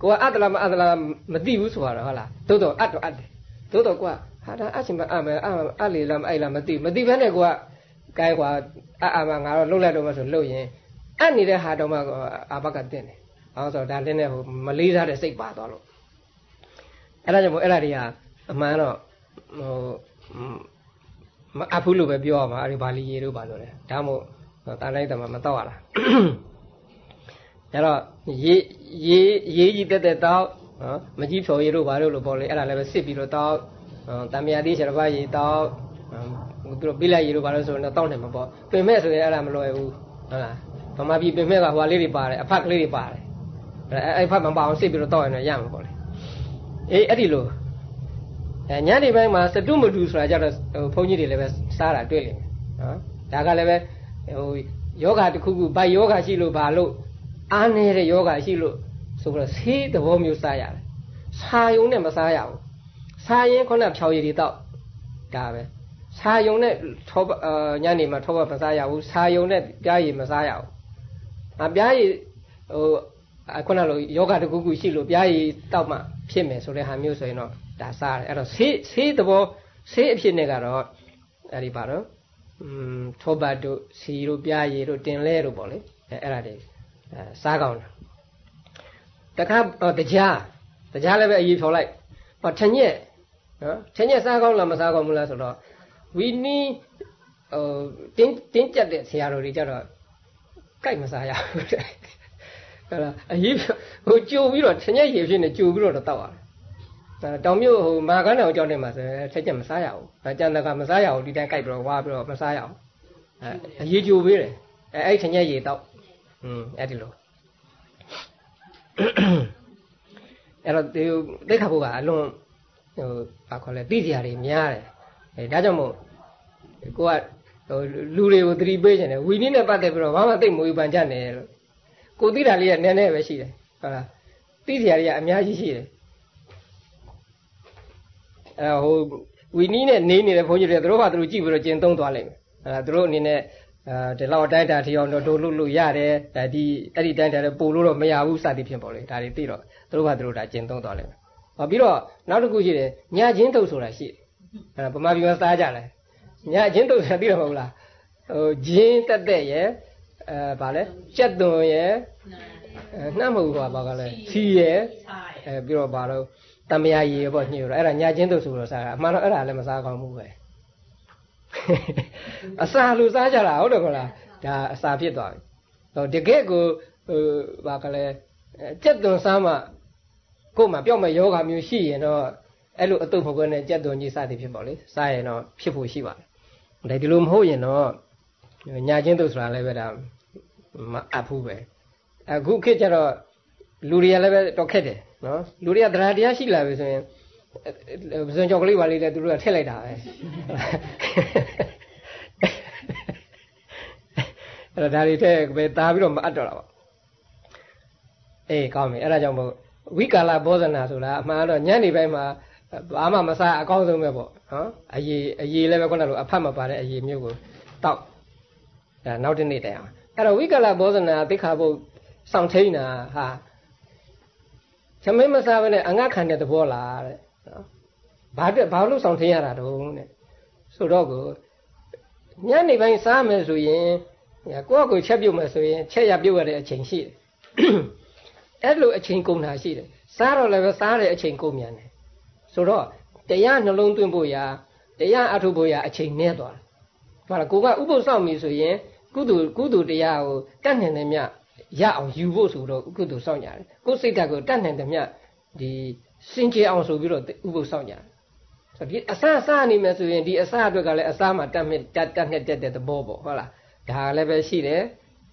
Speaker 1: ကိုကအတလားမအတလားမသိဘူးဆိုတော့ဟုတ်လားသို့တော့အတော့အတယ်သို့တော့ကိုကဟာဒါအချင်းမအမယ်အလေလားမအဲ့လားမသိမသိဘဲနဲ့ကိုကကဲကွာအအာမငါတော့လှုပ်လိုက်တော့မှဆိုလှုပ်ရင်အနေတဲ့ဟာတော့မှအာဘကတင်တယ်အော်ဆိုဒါတင်းနဲ့ဟိုမလေးစားတဲ့စိတ်ပါသွားလို့အဲ့ဒါကြောင့်မို့အဲ့ဒါတွေကအမှန်တော့ ဟိုမအဖူးလို့ပဲပြောရမှာအဲ့ဒီဘာလီရေတို့ပါလို့လေဒါမို့တာလိုက်တယ်မှာမတော့ရလားအဲ့တော့ရေရေရေကြီးတက်တက်တော့နော်မကြီးဖြော်ရေတို့ဘာလို့လို့ပေါ့လေအဲ့ဒါလည်းပဲစစ်ပြီးတော့တော့တံမြာတိခြေတစ်ပတ်ရေတော့သူတို့ပြလိုက်ရေတို့ဘာလို့ဆိုတော့တောက်နေမှာပေါ့ပင်မဲ့ဆိုရင်အဲ့ဒါမလွယ်ဘူးဟုတ်လားဗမာပြည်ပင်မဲ့ကဟိုလေးတွေပါတယ်အဖက်ကလေးတွေပါတယ်အဲ့အဲ့ဖက်မပါအောင်စစ်ပြီးတော့တောက်ရင်လည်းရမှာပေါ့လေအေးအဲ့ဒီလို အဲညနေပိုင်းမှာစတုမတူဆိုတာကြတော့ဟိုဘုန်းကြီးတွေလည်းပဲစားတာတွေ့လိမ့်မယ်နော်ဒါကလည်းပဲဟိုယောဂတစ်ခုခုဘိုက်ယောဂရှိလို့ဘာလို့အားနေတဲ့ယောဂရှိလို့ဆိုတော့ဆေးသဘောမျိုးစားရတယ်စာယုံနဲ့မစားရဘူးစာရင်ခုနဖြော်ရည်တွေတော့ဒါပဲစာယုံနဲ့ထောညနေမှာထောပတ်မစားရဘူးစာယုံနဲ့ပြားရည်မစားရဘူးအပြားရည်ဟိုခုနလိုယောဂတစ်ခုခုရှိလို့ပြားရည်တောက်မှဖြစ်မယ်ဆိုတဲ့ဟာမျိုးဆိုရင်တော့ ဒါစားတယ်အဲ့တော့ဆေးဆေးသဘောဆေးအဖြစ်နဲ့ကတော့အဲ့ဒီပါတော့อืมထောပတ်တို့စီတို့ပြားရည်တို့တင်လဲတို့ပေါ့လေအဲအဲ့ဒါတွေအဲစားကောင်းတယ်တခါတရားတရားလည်းပဲအရေးဖြော်လိုက်ဟောထညက်နော်ထညက်စားကောင်းလားမစားကောင်းဘူးလားဆိုတော့ဝီနီဟိုတင်းတင်းကြက်တဲ့ဆရာတော်တွေကြတော့ကြိုက်မစားရဘူးတဲ့ဟုတ်လားအရေးဟိုကြိုပြီးတော့ထညက်ရေဖြစ်နေကြိုပြီးတော့တောက်ရတယ် တောင်မြို့ဟိုမာကန်းတောင်ကြောက်နေမှာဆိုရင်ထက်ချက်မစားရဘူး။ကျန်တဲ့ကမစားရဘူးဒီတိုင်းကြိုက်ပြီးတော့ဝါပြီးတော့မစားရဘူး။အဲအရေးကြိုပေးတယ်။အဲအဲ့ထညက်ရေတောက်။อืมအဲ့ဒီလိုအဲ့တော့ဒီတိတ်ခါဖို့ကအလွန်ဟိုဘာခေါ်လဲသိစရာတွေများတယ်အဲဒါကြောင့်မို့ကိုကဟိုလူတွေကိုသတိပေးခြင်းတယ်ဝီနည်းနဲ့ပတ်သက်ပြီးတော့ဘာမှသိမဝေဖန်ကြနဲ့လို့ကိုသိတာလေးကနည်းနည်းပဲရှိတယ်ဟုတ်လားသိစရာတွေကအများကြီးရှိတယ် အဲဟိုဝီနည်းနဲ့နေနေတဲ့ဘုန်းကြီးတွေသူတို့ဘာသူတို့ကြည့်ပြီးတော့ကျင့်သုံးသွားလိမ့်မယ်အဲသူတို့အနေနဲ့အဲဒီလောက်တိုင်းတာထီအောင်တော့ဒို့လို့လို့ရတယ်အဲဒီအဲ့ဒီတိုင်းတာလည်းပို့လို့တော့မရဘူးစသည်ဖြင့်ပေါ့လေဒါတွေသိတော့သူတို့ဘာသူတို့ဒါကျင့်သုံးသွားလိမ့်မယ်ဟောပြီးတော့နောက်တစ်ခုရှိတယ်ညချင်းတုပ်ဆိုတာရှိတယ်အဲဗမာပြည်မှာစားကြတယ်ညချင်းတုပ်ဆိုတာသိတော့မဟုတ်လားဟိုဂျင်းတက်တက်ရဲ့အဲဗာလဲကြက်သွန်ရဲ့အဲနှမ်းမဟုတ်ပါဘာကလဲစီရဲ့အဲပြီးတော့ဗာတော့ တမယာရေပေါ့ညှိတော့အဲ့ဒါညချင်းတုပ်ဆိုတော့စားတာအမှန်တော့အဲ့ဒါလည်းမစားကောင်းဘူးပဲအစာလူစားကြတာဟုတ်တယ်မလားဒါအစာဖြစ်သွားပြီဟိုတကယ့်ကိုဟိုဘာကလဲကြက်သွန်စားမှကို့မှာပြောက်မဲ့ယောဂမျိုးရှိရင်တော့အဲ့လိုအတုပ်ဖို့ကနဲ့ကြက်သွန်ကြီးစသည်ဖြစ်ပေါ့လေစားရင်တော့ဖြစ်ဖို့ရှိပါတယ်ဒါဒီလိုမဟုတ်ရင်တော့ညာချင်းတုပ်ဆိုတာလည်းပဲဒါမအပ်ဘူးပဲအခုခေတ်ကျတော့ လူတွေကလည်းပဲတော့ခက်တယ်နော်လူတွေကတရားတရားရှိလာပြီဆိုရင်ပစွန်ကြောက်ကလေးပါလေးလည်းသူတို့ကထည့်လိုက်တာပဲအဲ့ဒါဒါတွေထည့်ပဲတာပြီးတော့မအပ်တော့တာပါအေးကောင်းပြီအဲ့ဒါကြောင့်မို့ဝိကာလဘောဇနာဆိုတာအမှန်တော့ညနေပိုင်းမှာဘာမှမစားအကောင်းဆုံးပဲပေါ့နော်အရေးအရေးလည်းပဲခုနလိုအဖတ်မပါတဲ့အရေးမျိုးကိုတောက်ဒါနောက်တစ်နေ့တိုင်အောင်အဲ့တော့ဝိကာလဘောဇနာသိခါဖို့စောင့်ထိန်တာဟာ သမင်းမစားဘဲနဲ့အငတ်ခံတဲ့သဘောလားတဲ့နော်ဘာအတွက်ဘာလို့ဆောင်ထင်းရတာတုံးတဲ့ဆိုတော့ကိုညနေပိုင်းစားမယ်ဆိုရင်ကိုယ့်အကိုချက်ပြုတ်မယ်ဆိုရင်ချက်ရပြုတ်ရတဲ့အချိန်ရှိတယ်အဲ့လိုအချိန်ကုန်တာရှိတယ်စားတော့လည်းပဲစားတဲ့အချိန်ကုန်မြန်တယ်ဆိုတော့တရားနှလုံးသွင်းဖို့ရာတရားအထုဖို့ရာအချိန်နည်းသွားတယ်ဟုတ်လားကိုကဥပုသ်ဆောင်ပြီဆိုရင်ကုသိုလ်ကုသိုလ်တရားကိုတတ်နိုင်တယ်မြ ရအောင်ယူဖို့ဆိုတော့ကုသိုလ်ဆောင်ကြတယ်ကိုယ်စိတ်ဓာတ်ကိုတတ်နိုင်တယ်မြဒီစင်ကြယ်အောင်ဆိုပြီးတော့ဥပုသ်ဆောင်ကြတယ်ဆိုဒီအစအစနေမယ်ဆိုရင်ဒီအစအတွက်ကလည်းအစမှာတတ်မြတ်တတ်တတ်နဲ့တက်တဲ့သဘောပေါ့ဟုတ်လားဒါလည်းပဲရှိတယ်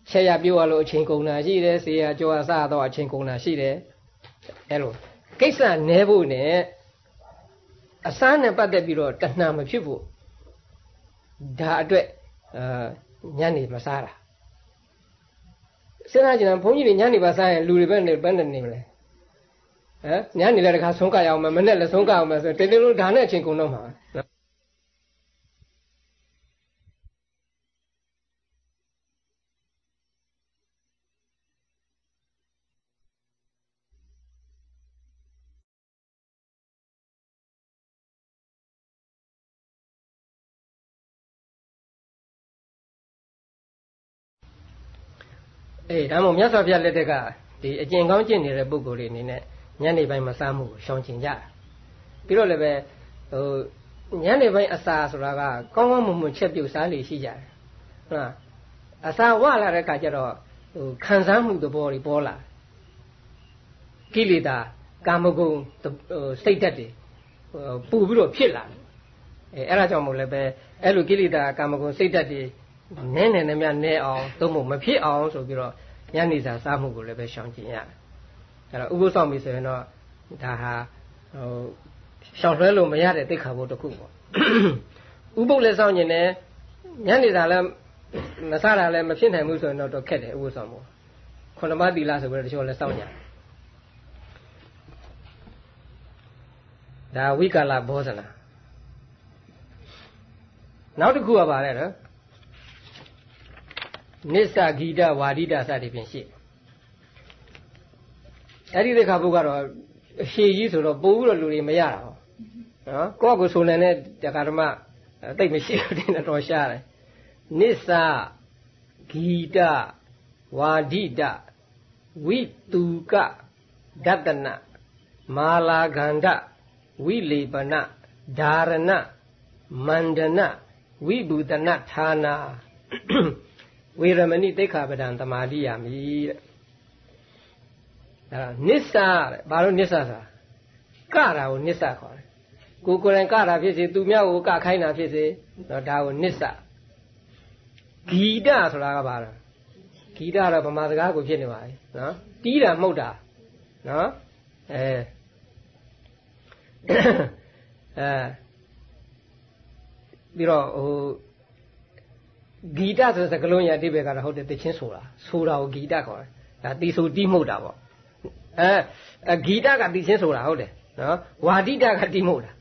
Speaker 1: ချက်ရပြောရလို့အချိန်ကုန်တာရှိတယ်ဆေးရကြောအစတော့အချိန်ကုန်တာရှိတယ်အဲ့လိုကိစ္စနည်းဖို့နဲ့အစနဲ့ပတ်သက်ပြီးတော့တဏှာမဖြစ်ဖို့ဒါအတွက်အာညနေမစားတာ စဉ်းစားကြည့်ရင်ဘုန်းကြီးတွေညနေပါစားရင်လူတွေပဲနေပဲနေမလဲဟမ်ညနေလည်းတခါဆုံးကရအောင်မယ်မနဲ့လည်းဆုံးကအောင်မယ်ဆိုတင်းတင်းလို့ဒါနဲ့အချိန်ကုန်တော့မှာ အေးဒါမှမဟုတ်မြတ်စွာဘုရားလက်ထက်ကဒီအကျင့်ကောင်းကျင့်နေတဲ့ပုဂ္ဂိုလ်တွေအနေနဲ့ညနေပိုင်းမစားမှုကိုရှောင်ကျင်ကြတာပြီးတော့လည်းပဲဟိုညနေပိုင်းအစာဆိုတာကကောင်းကောင်းမွန်မွန်ချက်ပြုတ်စားလေရှိကြတယ်ဟုတ်လားအစာဝလာတဲ့ခါကျတော့ဟိုခံစားမှုသဘောတွေပေါ်လာကိလေသာကာမဂုဏ်ဟိုစိတ်ဓာတ်တွေပူပြီးတော့ဖြစ်လာတယ်အဲအဲ့ဒါကြောင့်မို့လည်းပဲအဲ့လိုကိလေသာကာမဂုဏ်စိတ်ဓာတ်တွေ နည်းနည်းနဲ့များနည်းအောင်သို့မဟုတ်မဖြစ်အောင်ဆိုပြီးတော့ညနေစာစားမှုကိုလည်းပဲရှောင်ကျင်ရတယ်အဲ့တော့ဥပုသ်ဆောင်ပြီဆိုရင်တော့ဒါဟာဟိုရှောင်လွှဲလို့မရတဲ့သိက္ခာပုဒ်တစ်ခုပေါ့ဥပုသ်လည်းဆောင်ကျင်တယ်ညနေစာလည်းမစားတာလည်းမဖြစ်နိုင်ဘူးဆိုရင်တော့ခက်တယ်ဥပုသ်ဆောင်ဖို့ခொနမသီလဆိုပြီးတော့တချို့လည်းစောင့်ကြတယ်ဒါဝိကာလဘောဇနာနောက်တစ်ခုကပါလဲနော် နစ္စဂီတဝါဒိတစသည်ဖြင့်ရှိအဲ့ဒီသက္ကပုကတော့အရှိကြီးဆိုတော့ပို့ပြီးတော့လူတွေမရတာဟောနော်ကိုယ့်ကိုဆိုနေတဲ့တက္ကဓမ္မတိတ်မရှိဘူးတင်တော့ရှားတယ်နစ္စဂီတဝါဒိတဝိတုကဒတနမာလာဂန္ဓဝိလေပနဓာရဏမန္ဒနဝိဘူတနဌာနာ ဝေရမဏိတိခါပဒံတမာတိယာမိတဲ့အဲဒါနစ္စတဲ့ဘာလို့နစ္စဆိုတာကတာကိုနစ္စခေါ်တယ်ကိုကိုယ်တိုင်ကတာဖြစ်စေသူများကိုကခိုင်းတာဖြစ်စေတော့ဒါကိုနစ္စဂီတဆိုတာကဘာလဲဂီတတော့ဗမာစကားကိုဖြစ်နေပါလေနော်တီးတာမှုတ်တာနော်အဲအဲပြီးတော့ဟို ဂီတဆိုတဲ့စကားလုံးရဲ့အတိပ္ပယ်ကတော့ဟုတ်တယ်တခြင်းဆိုတာဆိုတာကိုဂီတခေါ်တယ်ဒါတီဆိုတီးမှုတ်တာပေါ့အဲဂီတကတီခြင်းဆိုတာဟုတ်တယ်နော်ဝါဒိတကတီးမှုတ်တာ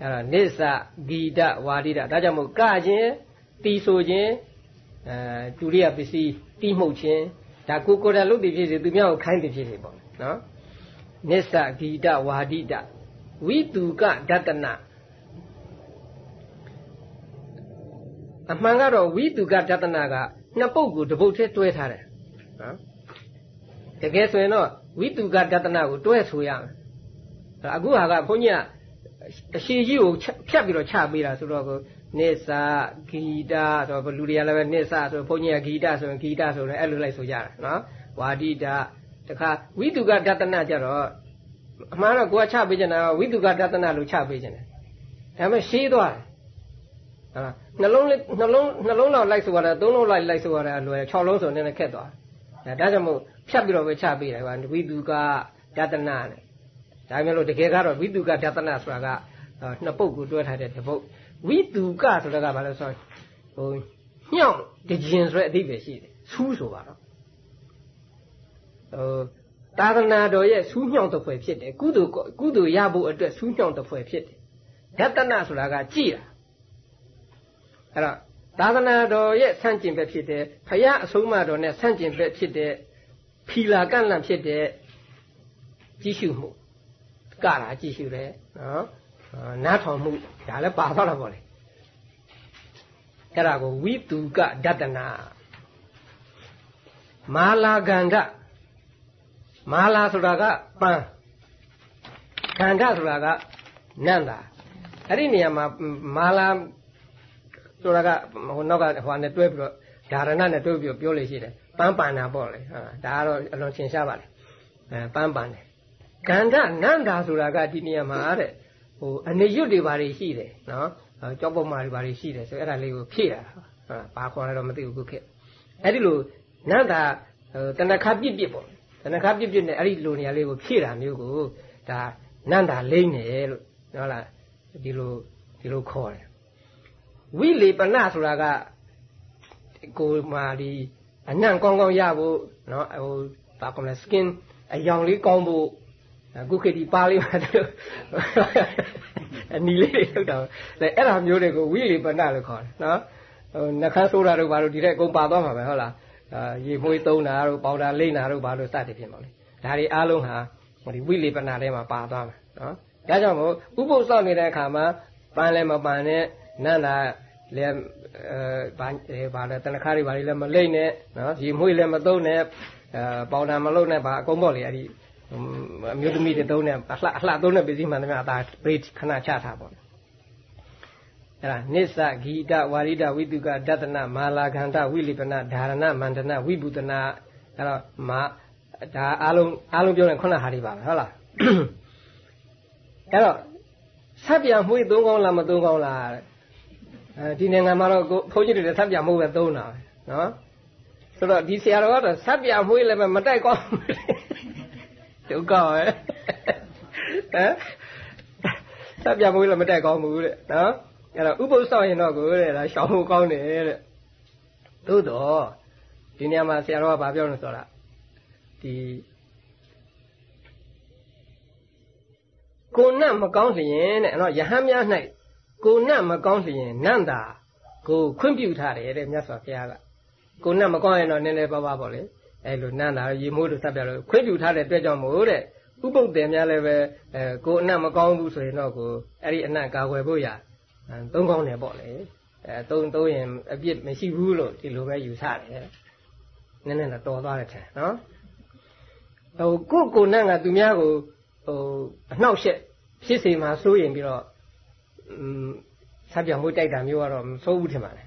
Speaker 1: အဲ့တော့နိစ္စဂီတဝါဒိတဒါကြောင့်မို့ကခြင်းတီဆိုခြင်းအဲဒုရိယပစ္စည်းတီးမှုတ်ခြင်းဒါကိုကိုယ်တိုင်လုပ်တည်ဖြစ်စေသူများကိုခိုင်းတည်ဖြစ်စေပေါ့နော်နိစ္စဂီတဝါဒိတဝိတုကဒတနာ အမှန်ကတော့ဝိတုကဒသနာကနှစ်ပုတ်ကိုတစ်ပုတ်ထဲတွဲထားတယ်နော်တကယ်ဆိုရင်တော့ဝိတုကဒသနာကိုတွဲဆိုရမယ်အခုဟာကဘုန်းကြီးကအရှိကြီးကိုဖြတ်ပြီးတော့ချပေးတာဆိုတော့ကိုနိစ္စဂီတဆိုတော့လူတွေကလည်းပဲနိစ္စဆိုဘုန်းကြီးကဂီတဆိုရင်ဂီတဆိုတော့အဲ့လိုလိုက်ဆိုကြတာနော်ဝါဒိတတခါဝိတုကဒသနာကြတော့အမှန်တော့ကိုကချပေးချင်တာဝိတုကဒသနာလို့ချပေးချင်တယ်ဒါပေမဲ့ရှင်းသွားတယ် ဟာနှလုံးလေးနှလုံးနှလုံးလောက်လိုက်ဆိုရတာသုံးလုံးလိုက်လိုက်ဆိုရတာလွယ်6လုံးဆိုနည်းနည်းခက်သွားတယ်ဒါကြောင့်မို့ဖြတ်ပြီးတော့ပဲချပေးတယ်ကွာဝိတုကဒတနာနဲ့ဒါမျိုးလို့တကယ်ကတော့ဝိတုကဒတနာဆိုတာကနှစ်ပုတ်ကိုတွဲထားတဲ့တစ်ပုတ်ဝိတုကဆိုတာကဘာလဲဆိုဟိုညှောင်းတကြင်ဆိုတဲ့အဓိပ္ပာယ်ရှိတယ်ဆူးဆိုပါတော့ဟိုသာသနာတော်ရဲ့ဆူးညှောင်းတစ်ဖွဲ့ဖြစ်တယ်ကုသိုလ်ကုသိုလ်ရဖို့အတွက်ဆူးညှောင်းတစ်ဖွဲ့ဖြစ်တယ်ဒတနာဆိုတာကကြည်တာ အဲ့တော့သာသနာတော်ရဲ့ဆန့်ကျင်ဘက်ဖြစ်တဲ့ဖရာအဆုံးအမတော်နဲ့ဆန့်ကျင်ဘက်ဖြစ်တဲ့ဖီလာကန့်လန့်ဖြစ်တဲ့ကြီးရှုမှုကတာကြီးရှုတယ်နော်နားထောင်မှုဒါလည်းပါသွားတာပေါ့လေအဲ့ဒါကိုဝိတုကဒတနာမာလာကန္ဓမာလာဆိုတာကပန်းကန္ဓဆိုတာကနန္တာအဲ့ဒီနေရာမှာမာလာ ဆိုတာကဟိုနောက်ကဟိုနဲ့တွဲပြီးတော့ဓာရဏနဲ့တွဲပြီးပြောလို့ရှိတယ်ပန်းပန်တာပေါ့လေဟာဒါကတော့အလွန်ရှင်းရှားပါလေအဲပန်းပန်တယ်ကန္ဓနန္တာဆိုတာကဒီနေရာမှာတဲ့ဟိုအနေရွတ်တွေဘာတွေရှိတယ်နော်ကြောက်ပုံမာတွေဘာတွေရှိတယ်ဆိုအဲ့ဒါလေးကိုဖြည့်တာဟာဘာခေါ်လဲတော့မသိဘူးခုခေတ်အဲ့ဒီလိုနန္တာတဏ္ဍခပြစ်ပြစ်ပေါ့တဏ္ဍခပြစ်ပြစ်နဲ့အဲ့ဒီလိုနေရာလေးကိုဖြည့်တာမျိုးကိုဒါနန္တာလိမ့်တယ်လို့ဟုတ်လားဒီလိုဒီလိုခေါ်တယ် ဝိလေပနဆိုတာကကိုမာဒီအနံ့ကောင်းကောင်းရဖို့နော်ဟိုဘာကောလဲ skin အယောင်လေးကောင်းဖို့အခုခေတ်ဒီပါလေးမှာအနီလေးတွေထုတ်တာလေအဲ့ဒါမျိုးတွေကိုဝိလေပနလို့ခေါ်တယ်နော်ဟိုနှခမ်းဆိုးတာတို့ဘာလို့ဒီထက်အကုန်ပါသွားမှာပဲဟုတ်လားအာရေမွေးသုံးတာတို့ပေါင်တာလိမ့်တာတို့ဘာလို့စသည်ဖြစ်ပါလဲဒါတွေအားလုံးဟာဒီဝိလေပနထဲမှာပါသွားမှာနော်ဒါကြောင့်မို့ဥပုသ်ဆောက်နေတဲ့အခါမှာပန်းလည်းမပန်းနဲ့ နန္တာလည်းအဲဘာဘာလဲတနခါတွေဘာတွေလည်းမလိမ့်နဲ့နော်ရေမွေးလည်းမသုံးနဲ့အဲပေါင်တာမလုပ်နဲ့ဘာအကုန်ပေါ့လေအဲ့ဒီအမျိုးသမီးတွေသုံးတဲ့အလှအလှသုံးတဲ့ပစ္စည်းမှန်သမျှအသာပရိခဏချထားပေါ့အဲ့ဒါနိစ္စဂီတဝါရိဒဝိတုကဒတနာမာလာခန္ဓဝိလိပနဓာရဏမန္တနာဝိပုတနာအဲ့တော့မဒါအားလုံးအားလုံးပြောရင်ခုနဟာတွေပါပဲဟုတ်လားအဲ့တော့ဆက်ပြမွေးသုံးကောင်းလားမသုံးကောင်းလား အဲဒီနိုင်ငံမှာတော့ဘုန်းကြီးတွေဆက်ပြမဟုတ်ပဲသုံးတာပဲနော်ဆိုတော့ဒီဆရာတော်ကတော့ဆက်ပြမွေးလည်းမတိုက်ကောင်းဒုက္ခပဲဟမ်ဆက်ပြမွေးလည်းမတိုက်ကောင်းဘူးတဲ့နော်အဲ့တော့ဥပုသ်ဆောင်ရင်တော့ကိုတဲ့ဒါရှောင်ဖို့ကောင်းတယ်တဲ့သို့တော့ဒီနေရာမှာဆရာတော်ကဘာပြောလဲဆိုတော့ဒီကိုနတ်မကောင်းလျင်တဲ့နော်ယဟန်များ၌ ကိုနတ်မကောင်းလျင်နန္တာကိုခွင့်ပြုထားတယ်တဲ့မြတ်စွာဘုရားကကိုနတ်မကောင်းရင်တော့နည်းနည်းပါးပါးပေါ့လေအဲလိုနန္တာရေမိုးတို့ဆက်ပြလို့ခွင့်ပြုထားတဲ့အတွက်ကြောင့်မို့တဲ့ဥပုပ်တယ်များလည်းပဲအဲကိုအနတ်မကောင်းဘူးဆိုရင်တော့ကိုအဲ့ဒီအနတ်ကာကွယ်ဖို့ရသုံးကောင်းတယ်ပေါ့လေအဲသုံးသုံးရင်အပြစ်မရှိဘူးလို့ဒီလိုပဲယူဆတယ်နည်းနည်းတော့တော်သွားတယ်ထင်နော်ဟိုကိုကိုနတ်ကသူများကိုဟိုအနှောက်ယှက်ဖြစ်စေမှာစိုးရင်ပြီးတော့อืม ဆက်ပြမှုတိုက်တာမျိုးကတော့မစိုးဘူးထင်ပါလေ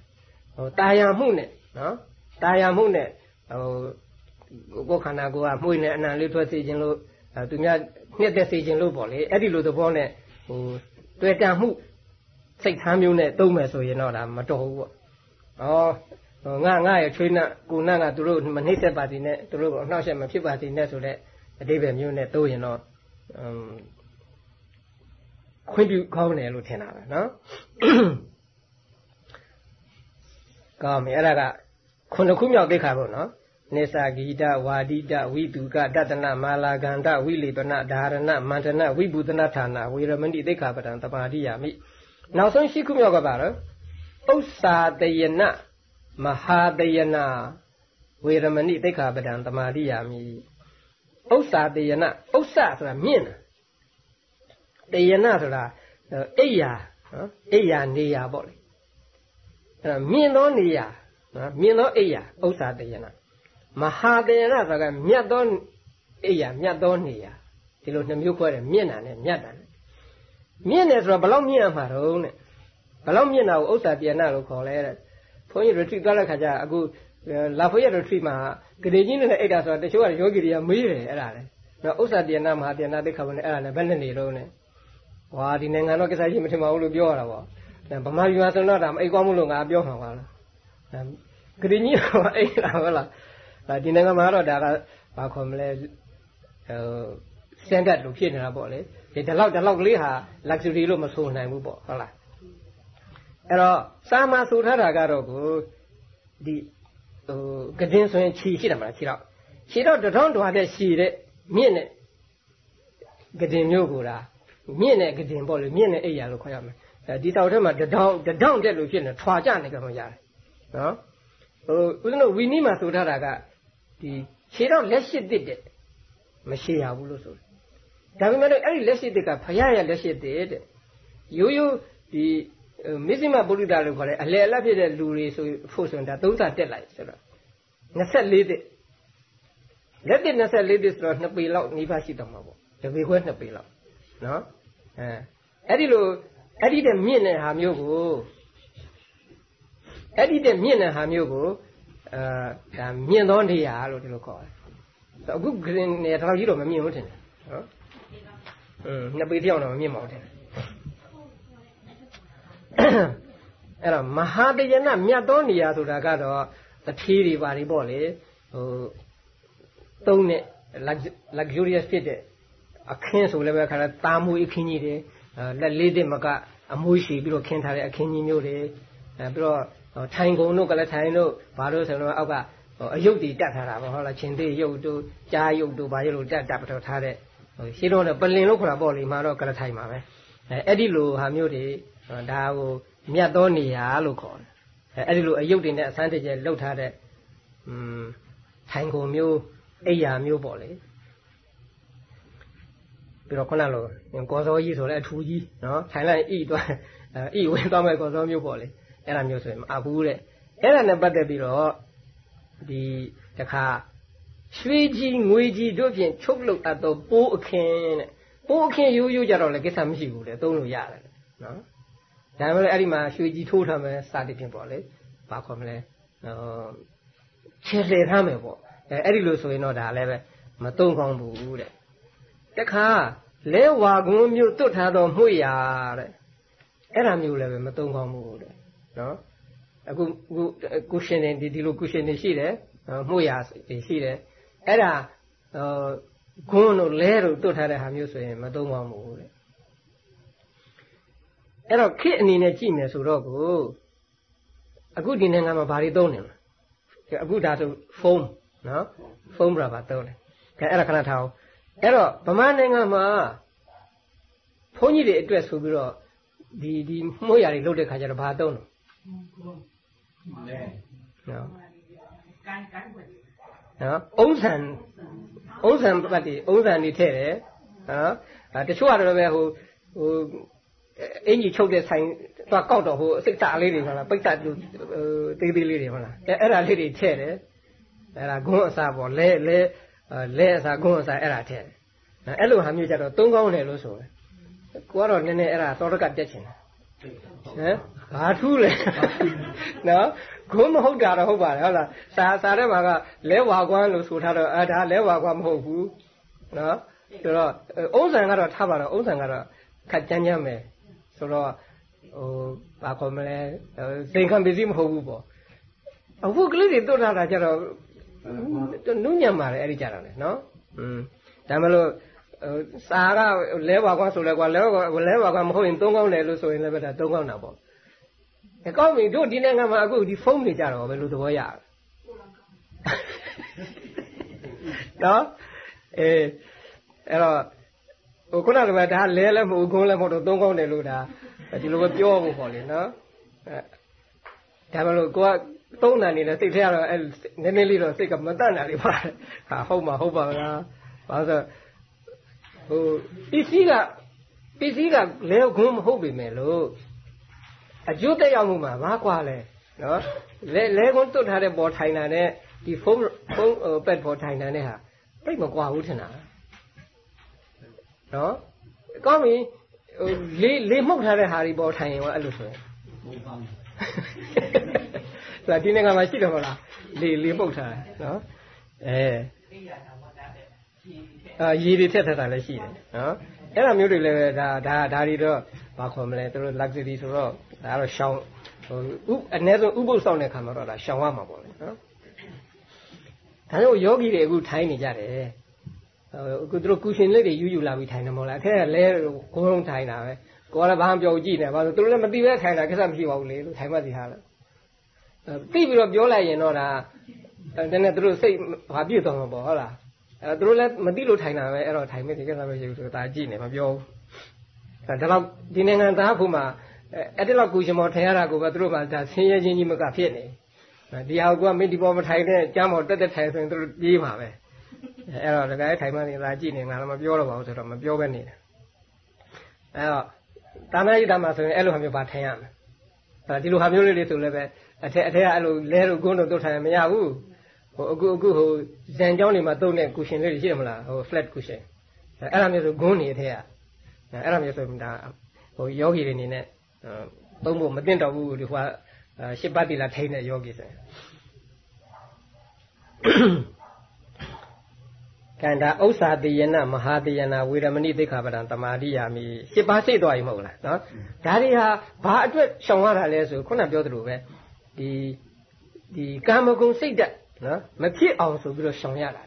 Speaker 1: ဟိုတာယာမှုနဲ့နော်တာယာမှုနဲ့ဟိုကိုယ်ခန္ဓာကိုယ်ကမှုနဲ့အနံလေးထွက်စေခြင်းလို့သူများညှက်သက်စေခြင်းလို့ပေါ့လေအဲ့ဒီလိုသဘောနဲ့ဟိုတွေ့ကံမှုစိတ်ထားမျိုးနဲ့တုံးမယ်ဆိုရင်တော့ဒါမတော်ဘူးပေါ့ဩငါငါရဲ့ချွေးနတ်ကိုနတ်ကသူတို့မနှိမ့်သက်ပါသေးနဲ့သူတို့အနှောက်အယှက်မဖြစ်ပါသေးနဲ့ဆိုတဲ့အတိပ္ပယ်မျိုးနဲ့တိုးရင်တော့ ခွင့်ပြုကောင်းတယ်လို့ထင်တာပဲနော်ကောင်းပြီအဲ့ဒါကခုနှစ်ခုမြောက်သိခါပေါ့နော်နေသာဂီတဝါဒိတဝိတုကတတနာမာလာကန္တဝိလေပနဓာရဏမန္တနဝိပုဒနာဌာနဝေရမဏိသိခါပတံတပါတိယမိနောက်ဆုံးရှိခုမြောက်ကပါတော့ဥစ္စာတယနမဟာတယနာဝေရမဏိသိခါပတံတမာတိယမိဥစ္စာတယနဥစ္စာဆိုတာမြင့်တာ တယနဆိုတာအိယာနော်အိယာနေယာပေါ့လေအဲ့တော့မြင့်သောနေယာနော်မြင့်သောအိယာဥစ္စာတယနမဟာတယနဆိုတာကမြတ်သောအိယာမြတ်သောနေယာဒီလိုနှမျိုးခွဲတယ်မြင့်တာနဲ့မြတ်တာနဲ့မြင့်တယ်ဆိုတော့ဘလောက်မြင့်ရမှာတော့နဲ့ဘလောက်မြင့်တာကိုဥစ္စာတယနလို့ခေါ်လဲတဲ့ဘုန်းကြီး retreat သွားတဲ့ခါကျအခုလာဖို့ရ retreat မှာဂရေကြီးနဲ့အိတ်တာဆိုတော့တချို့ကယောဂီတွေကမေးတယ်အဲ့ဒါလေတော့ဥစ္စာတယနမဟာတယနသိခါဘုန်းနဲ့အဲ့ဒါနဲ့ဘယ်နဲ့နေတော့နဲ့ ဟွာဒီနိုင်ငံတော့ကိစ္စကြီးမထင်ပါဘူးလို့ပြောရတာပေါ့ဗမာပြည်မှာဆိုတော့ဒါမအိတ်ကောင်းမှုလို့ငါပြောမှာပါလားဂရီကြီးတော့အိတ်လာဟုတ်လားဒီနိုင်ငံမှာတော့ဒါကဘာခေါ်မလဲဟိုစတန်ဒတ်လို့ဖြစ်နေတာပေါ့လေဒီဒီလောက်ဒီလောက်ကလေးဟာ luxury လို့မဆိုနိုင်ဘူးပေါ့ဟုတ်လားအဲ့တော့စာမဆိုထားတာကတော့ကိုဒီဟိုကဒင်းဆိုရင်ခြီရှိတယ်မလားခြီတော့ခြီတော့တထောင်းတွားတဲ့ခြီတဲ့မြင့်တဲ့ကဒင်းမျိုးကိုလား မြင့်တဲ့ကဒင်ပေါ့လေမြင့်တဲ့အိယာလို့ခေါ်ရမယ်ဒီတောက်ထဲမှာတဒေါင်းတဒေါင်းတက်လို့ဖြစ်နေထွာကြနေကြမှရတယ်နော်ဟိုဦးဇင်းတို့ဝီနီမှာဆိုထားတာကဒီခြေတော့လက်ရှိတစ်တဲ့မရှိရဘူးလို့ဆိုတယ်ဒါပေမဲ့အဲ့ဒီလက်ရှိတစ်ကဖရရလက်ရှိတစ်တဲ့ရိုးရိုးဒီမစ္စည်းမပုရိသလို့ခေါ်တယ်အလယ်အလတ်ဖြစ်တဲ့လူတွေဆိုဖို့ဆိုရင်ဒါသုံးစာတက်လိုက်ဆိုတော့24တက်လက်တက်24တက်ဆိုတော့2ပေလောက်နိဗ္ဗာန်ရှိတော့မှာပေါ့တပေခွဲ2ပေလောက် နော်အဲအဲ့ဒီလိုအဲ့ဒီတဲ့မြင့်တဲ့ဟာမျိုးကိုအဲ့ဒီတဲ့မြင့်တဲ့ဟာမျိုးကိုအာဒါမြင့်သောနေရာလို့ဒီလိုခေါ်တယ်အခုဂရင်နေတော်ကြီးတော့မမြင်ဘူးထင်တယ်နော်อืมနှစ်ပေတယောက်တော့မမြင်ပါဘူးထင်တယ်အဲ့တော့မဟာတယနာမြတ်သောနေရာဆိုတာကတော့တထေးတွေပါတွေပေါ့လေဟိုသုံးတဲ့ luxurious ဖြစ်တဲ့ အခင်းဆိုလည်းပဲခါတာမွေအခင်းကြီးတွေလက်လေးတဲ့မကအမွေးရှိပြီးတော့ခင်းထားတဲ့အခင်းကြီးမျိုးတွေအဲပြီးတော့ထိုင်ကုန်တို့ကလည်းထိုင်တို့ဘာလို့ဆိုတော့အောက်ကအယုတ်တီတက်ထားတာပေါ့ဟုတ်လားချင်းသေးယုတ်တို့ကြားယုတ်တို့ဘာယုတ်တို့တက်တက်ပထောထားတဲ့ရှင်းတော့ပလင်လို့ခေါ်တာပေါ့လေမှာတော့ကလထိုင်ပါပဲအဲအဲ့ဒီလိုဟာမျိုးတွေဒါကိုမြတ်သောနေရာလို့ခေါ်တယ်အဲအဲ့ဒီလိုအယုတ်တွေနဲ့အစမ်းတကျလှုပ်ထားတဲ့อืมထိုင်ကုန်မျိုးအိယာမျိုးပေါ့လေ ပြီးတော့ခုနလိုကောစောကြီးဆိုလည်းအထူကြီးနော်ထိုင်လိုက်ဣသွားဣဝင်သွားမဲ့ကောစောမျိုးပေါ့လေအဲ့ဒါမျိုးဆိုရင်မအဘူးတဲ့အဲ့ဒါနဲ့ပတ်သက်ပြီးတော့ဒီတခါရွှေကြီးငွေကြီးတို့ဖြင့်ချုပ်လုပ်အပ်သောပိုးအခင်းတဲ့ပိုးအခင်းရိုးရိုးကြတော့လည်းကိစ္စမရှိဘူးလေသုံးလို့ရတယ်နော်ဒါမှလည်းအဲ့ဒီမှာရွှေကြီးထိုးထားမယ်စသည်ဖြင့်ပေါ့လေဘာခေါ်မလဲဟိုခြေလှယ်ထားမယ်ပေါ့အဲအဲ့ဒီလိုဆိုရင်တော့ဒါလည်းပဲမသုံးကောင်းဘူးတဲ့ တခါလဲဝါကွန်းမျိုးတွတ်ထားသောမှုရတဲ့အဲ့ဒါမျိုးလည်းပဲမသုံးကောင်းဘူးတဲ့နော်အခုအခုကုရှင်တွေဒီဒီလိုကုရှင်တွေရှိတယ်မှုရရှိတယ်အဲ့ဒါဟိုဂွန်းတို့လဲတို့တွတ်ထားတဲ့ဟာမျိုးဆိုရင်မသုံးကောင်းဘူးတဲ့အဲ့တော့ခေအနေနဲ့ကြည့်မယ်ဆိုတော့ကိုအခုဒီနိုင်ငံမှာဘာတွေသုံးနေလဲအခုဒါဆိုဖုန်းနော်ဖုန်းဘရာဘာသုံးတယ်ကဲအဲ့ဒါခဏထားအောင် အဲ့တော့ဗမာနိုင်ငံမှာဘုန်းကြီးတွေအတွက်ဆိုပြီးတော့ဒီဒီမှုရတွေလုပ်တဲ့ခါကျတော့ဘာသုံးလဲနော်ကန်ကန်ဝတ်နော်အုံးဆန်အုံးဆန်ပတ်တီအုံးဆန်နေထည့်တယ်နော်တချို့ကတော့ပဲဟိုဟိုအင်ကြီးချုပ်တဲ့ဆိုင်သွားကောက်တော့ဟိုအစိတ်တာလေးတွေဟုတ်လားပိတ်တာတူတေးသေးလေးတွေဟုတ်လားအဲအဲ့ဒါလေးတွေထည့်တယ်အဲ့ဒါဂွန်းအစာပေါ့လဲလဲ လဲအစာဂွန်းအစာအဲ့ဒါထည့်တယ်အဲ့လိုဟာမျိုးကြတော့သုံးကောင်းတယ်လို့ဆိုတယ်ကိုကတော့နည်းနည်းအဲ့ဒါသောတကတက်ချင်တယ်ဟမ်ဘာထူးလဲနော်ဂုံးမဟုတ်တာတော့ဟုတ်ပါတယ်ဟုတ်လားစာစာထဲမှာကလဲဝါကွမ်းလို့ဆိုထားတော့အဲဒါလဲဝါကွမ်းမဟုတ်ဘူးနော်ဆိုတော့အုံးဆန်ကတော့ထားပါတော့အုံးဆန်ကတော့ခက်ကြမ်းကြမ်းပဲဆိုတော့ဟိုဘာခေါ်မလဲစိန်ခံပစ္စည်းမဟုတ်ဘူးပေါ့အခုကလေးတွေတွတ်ထားတာကြတော့ နုညံ့ပါတယ်အဲ့ဒီကြတာလေနော်อืมဒါမှမလို့စာကလဲဝါကွာဆိုလဲကွာလဲလဲဝါကွာမဟုတ်ရင်သုံးကောင်းတယ်လို့ဆိုရင်လည်းပဲဒါသုံးကောင်းတာပေါ့အကောင်းပြီတို့ဒီနိုင်ငံမှာအခုဒီဖုန်းတွေကြတော့ဘယ်လိုသဘောရလဲနော်အေးအဲ့တော့ဟိုခုနကပဲဒါလဲလည်းမဟုတ်ဂုံးလည်းမဟုတ်တော့သုံးကောင်းတယ်လို့ဒါဒီလိုပဲပြောဖို့ပေါ့လေနော်အဲဒါမှလို့ကိုက သုံးနာနေတယ်စိတ်ထဲကတော့အဲနည်းနည်းလေးတော့စိတ်ကမတတ်နိုင်လေပါဟာဟုတ်မှာဟုတ်ပါလားဘာလို့ဆိုဟိုပစ္စည်းကပစ္စည်းကလဲခွန်းမဟုတ်ပေမဲ့လို့အကျိုးတက်ရောက်မှုမှာဘာကွာလဲနော်လဲလဲခွန်းတွတ်ထားတဲ့ပေါ်ထိုင်တာနဲ့ဒီဖုန်းဖုန်းပက်ပေါ်ထိုင်တာနဲ့ဟာတိတ်မကွာဘူးထင်တာနော်ကောင်းပြီဟိုလေးလေးမှုတ်ထားတဲ့ဟာဒီပေါ်ထိုင်ရင်ရောအဲ့လိုဆိုရင် ဒါဒီနေ့ကမှရှိတယ်မဟုတ်လားလေးလေးမှုတ်ထားတယ်နော်အဲအာရေတွေထက်ထက်တာလည်းရှိတယ်နော်အဲ့လိုမျိုးတွေလည်းဒါဒါဒါတွေတော့ဘာခေါ်မလဲသူတို့ luxury ဆိုတော့ဒါကတော့ရှောင်းဟိုဥအ ਨੇ ဆုံးဥပုသ်ဆောင်တဲ့ခါမှာတော့ဒါရှောင်းရမှာပေါ့လေနော်ဒါကြောင့်ယောဂီတွေအခုထိုင်းနေကြတယ်အခုသူတို့ကုရှင်လေးတွေယူယူလာပြီးထိုင်တယ်မဟုတ်လားအထက်ကလဲကိုလုံးထိုင်တာပဲကိုကလည်းဘာမှပြောကြည့်နေဘာလို့သူတို့လည်းမသိပဲထိုင်တာကိစ္စမရှိပါဘူးလေလို့ထိုင်မှစီဟာလား သိပြီးတော့ပြောလိုက်ရင်တော့ဒါတနေ့သူတို့စိတ်ဘာပြည့်သွားမှာပေါ့ဟုတ်လားအဲသူတို့လည်းမသိလို့ထိုင်တာပဲအဲ့တော့ထိုင်မဲ့ဒီကိစ္စမရှိဘူးဆိုတော့ဒါကြည့်နေမပြောဘူးအဲဒါတော့ဒီနိုင်ငံသားဖို့မှာအဲ့ဒီလောက်ကုရှင်မောထိုင်ရတာကိုပဲသူတို့ကဒါဆင်းရဲချင်းကြီးမကဖြစ်နေဒီဟာကမင်းဒီပေါ်မထိုင်တဲ့ကျမ်းပေါ်တက်တက်ထိုင်ဆိုရင်သူတို့ပြေးမှာပဲအဲ့တော့တကယ်ထိုင်မှနေတာကြည့်နေငါလည်းမပြောတော့ပါဘူးဆိုတော့မပြောပဲနေတယ်အဲ့တော့တာမယိတမှာဆိုရင်အဲ့လိုဟာမျိုးပါထိုင်ရမယ်ဒီလိုဟာမျိုးလေးတွေဆိုလည်းပဲ အထက်အထက်ကအဲ့လိုလဲလို့ဂုံးတော့တုတ်ထိုင်မရဘူးဟိုအခုအခုဟိုဇန်ကျောင်းတွေမှာတုတ်တဲ့ cushion လေးတွေရှိတယ်မလားဟို flat cushion အဲ့ဒါမျိုးဆိုဂုံးနေအထက်ကအဲ့ဒါမျိုးဆိုဒါဟိုယောဂီတွေအနေနဲ့သုံးဖို့မသိတော့ဘူးဒီဟိုရှစ်ပတ်တိလာထိန်းတဲ့ယောဂီဆိုရင်ကန္တာဥစ္စာတေယနာမဟာတေယနာဝေရမဏိသိက္ခာပဒံတမာတိယာမိရှစ်ပါးစိတ်သွားပြီမဟုတ်လားနော်ဒါတွေဟာဘာအတွက်ရှောင်ရတာလဲဆိုခုနပြောသလိုပဲ ဒီဒီကာမဂုဏ်စိတ်ဓာတ်နော်မဖြစ်အောင်ဆိုပြီးတော့ရှောင်ရတာ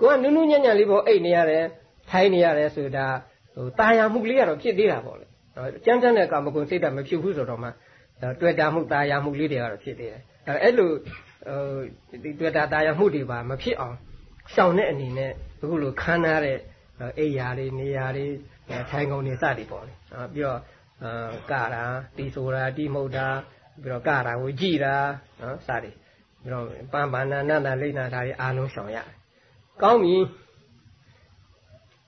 Speaker 1: ကိုကနုနုညံ့ညံ့လေးပေါ့အိတ်နေရတယ်ထိုင်းနေရတယ်ဆိုတာဟိုတာယာမှုလေးကတော့ဖြစ်သေးတာပေါ့လေနော်ကြမ်းကြမ်းတဲ့ကာမဂုဏ်စိတ်ဓာတ်မဖြစ်ဘူးဆိုတော့မှတွေ့တာမှုတာယာမှုလေးတွေကတော့ဖြစ်သေးတယ်အဲ့လိုဟိုဒီတွေ့တာတာယာမှုတွေပါမဖြစ်အောင်ရှောင်တဲ့အနေနဲ့အခုလိုခန်းထားတဲ့အိယာလေးနေရာလေးထိုင်ကုန်နေစသည်ပေါ့လေပြီးတော့ကာရာတီဆိုတာတီမုတ်တာ ပြီးတော့ကတာကိုကြည်တာနော်စသည်ပြီးတော့ပန်းပန္နာနန္ဒလိမ့်နာဒါတွေအားလုံးရှောင်ရတယ်ကောင်းပြီ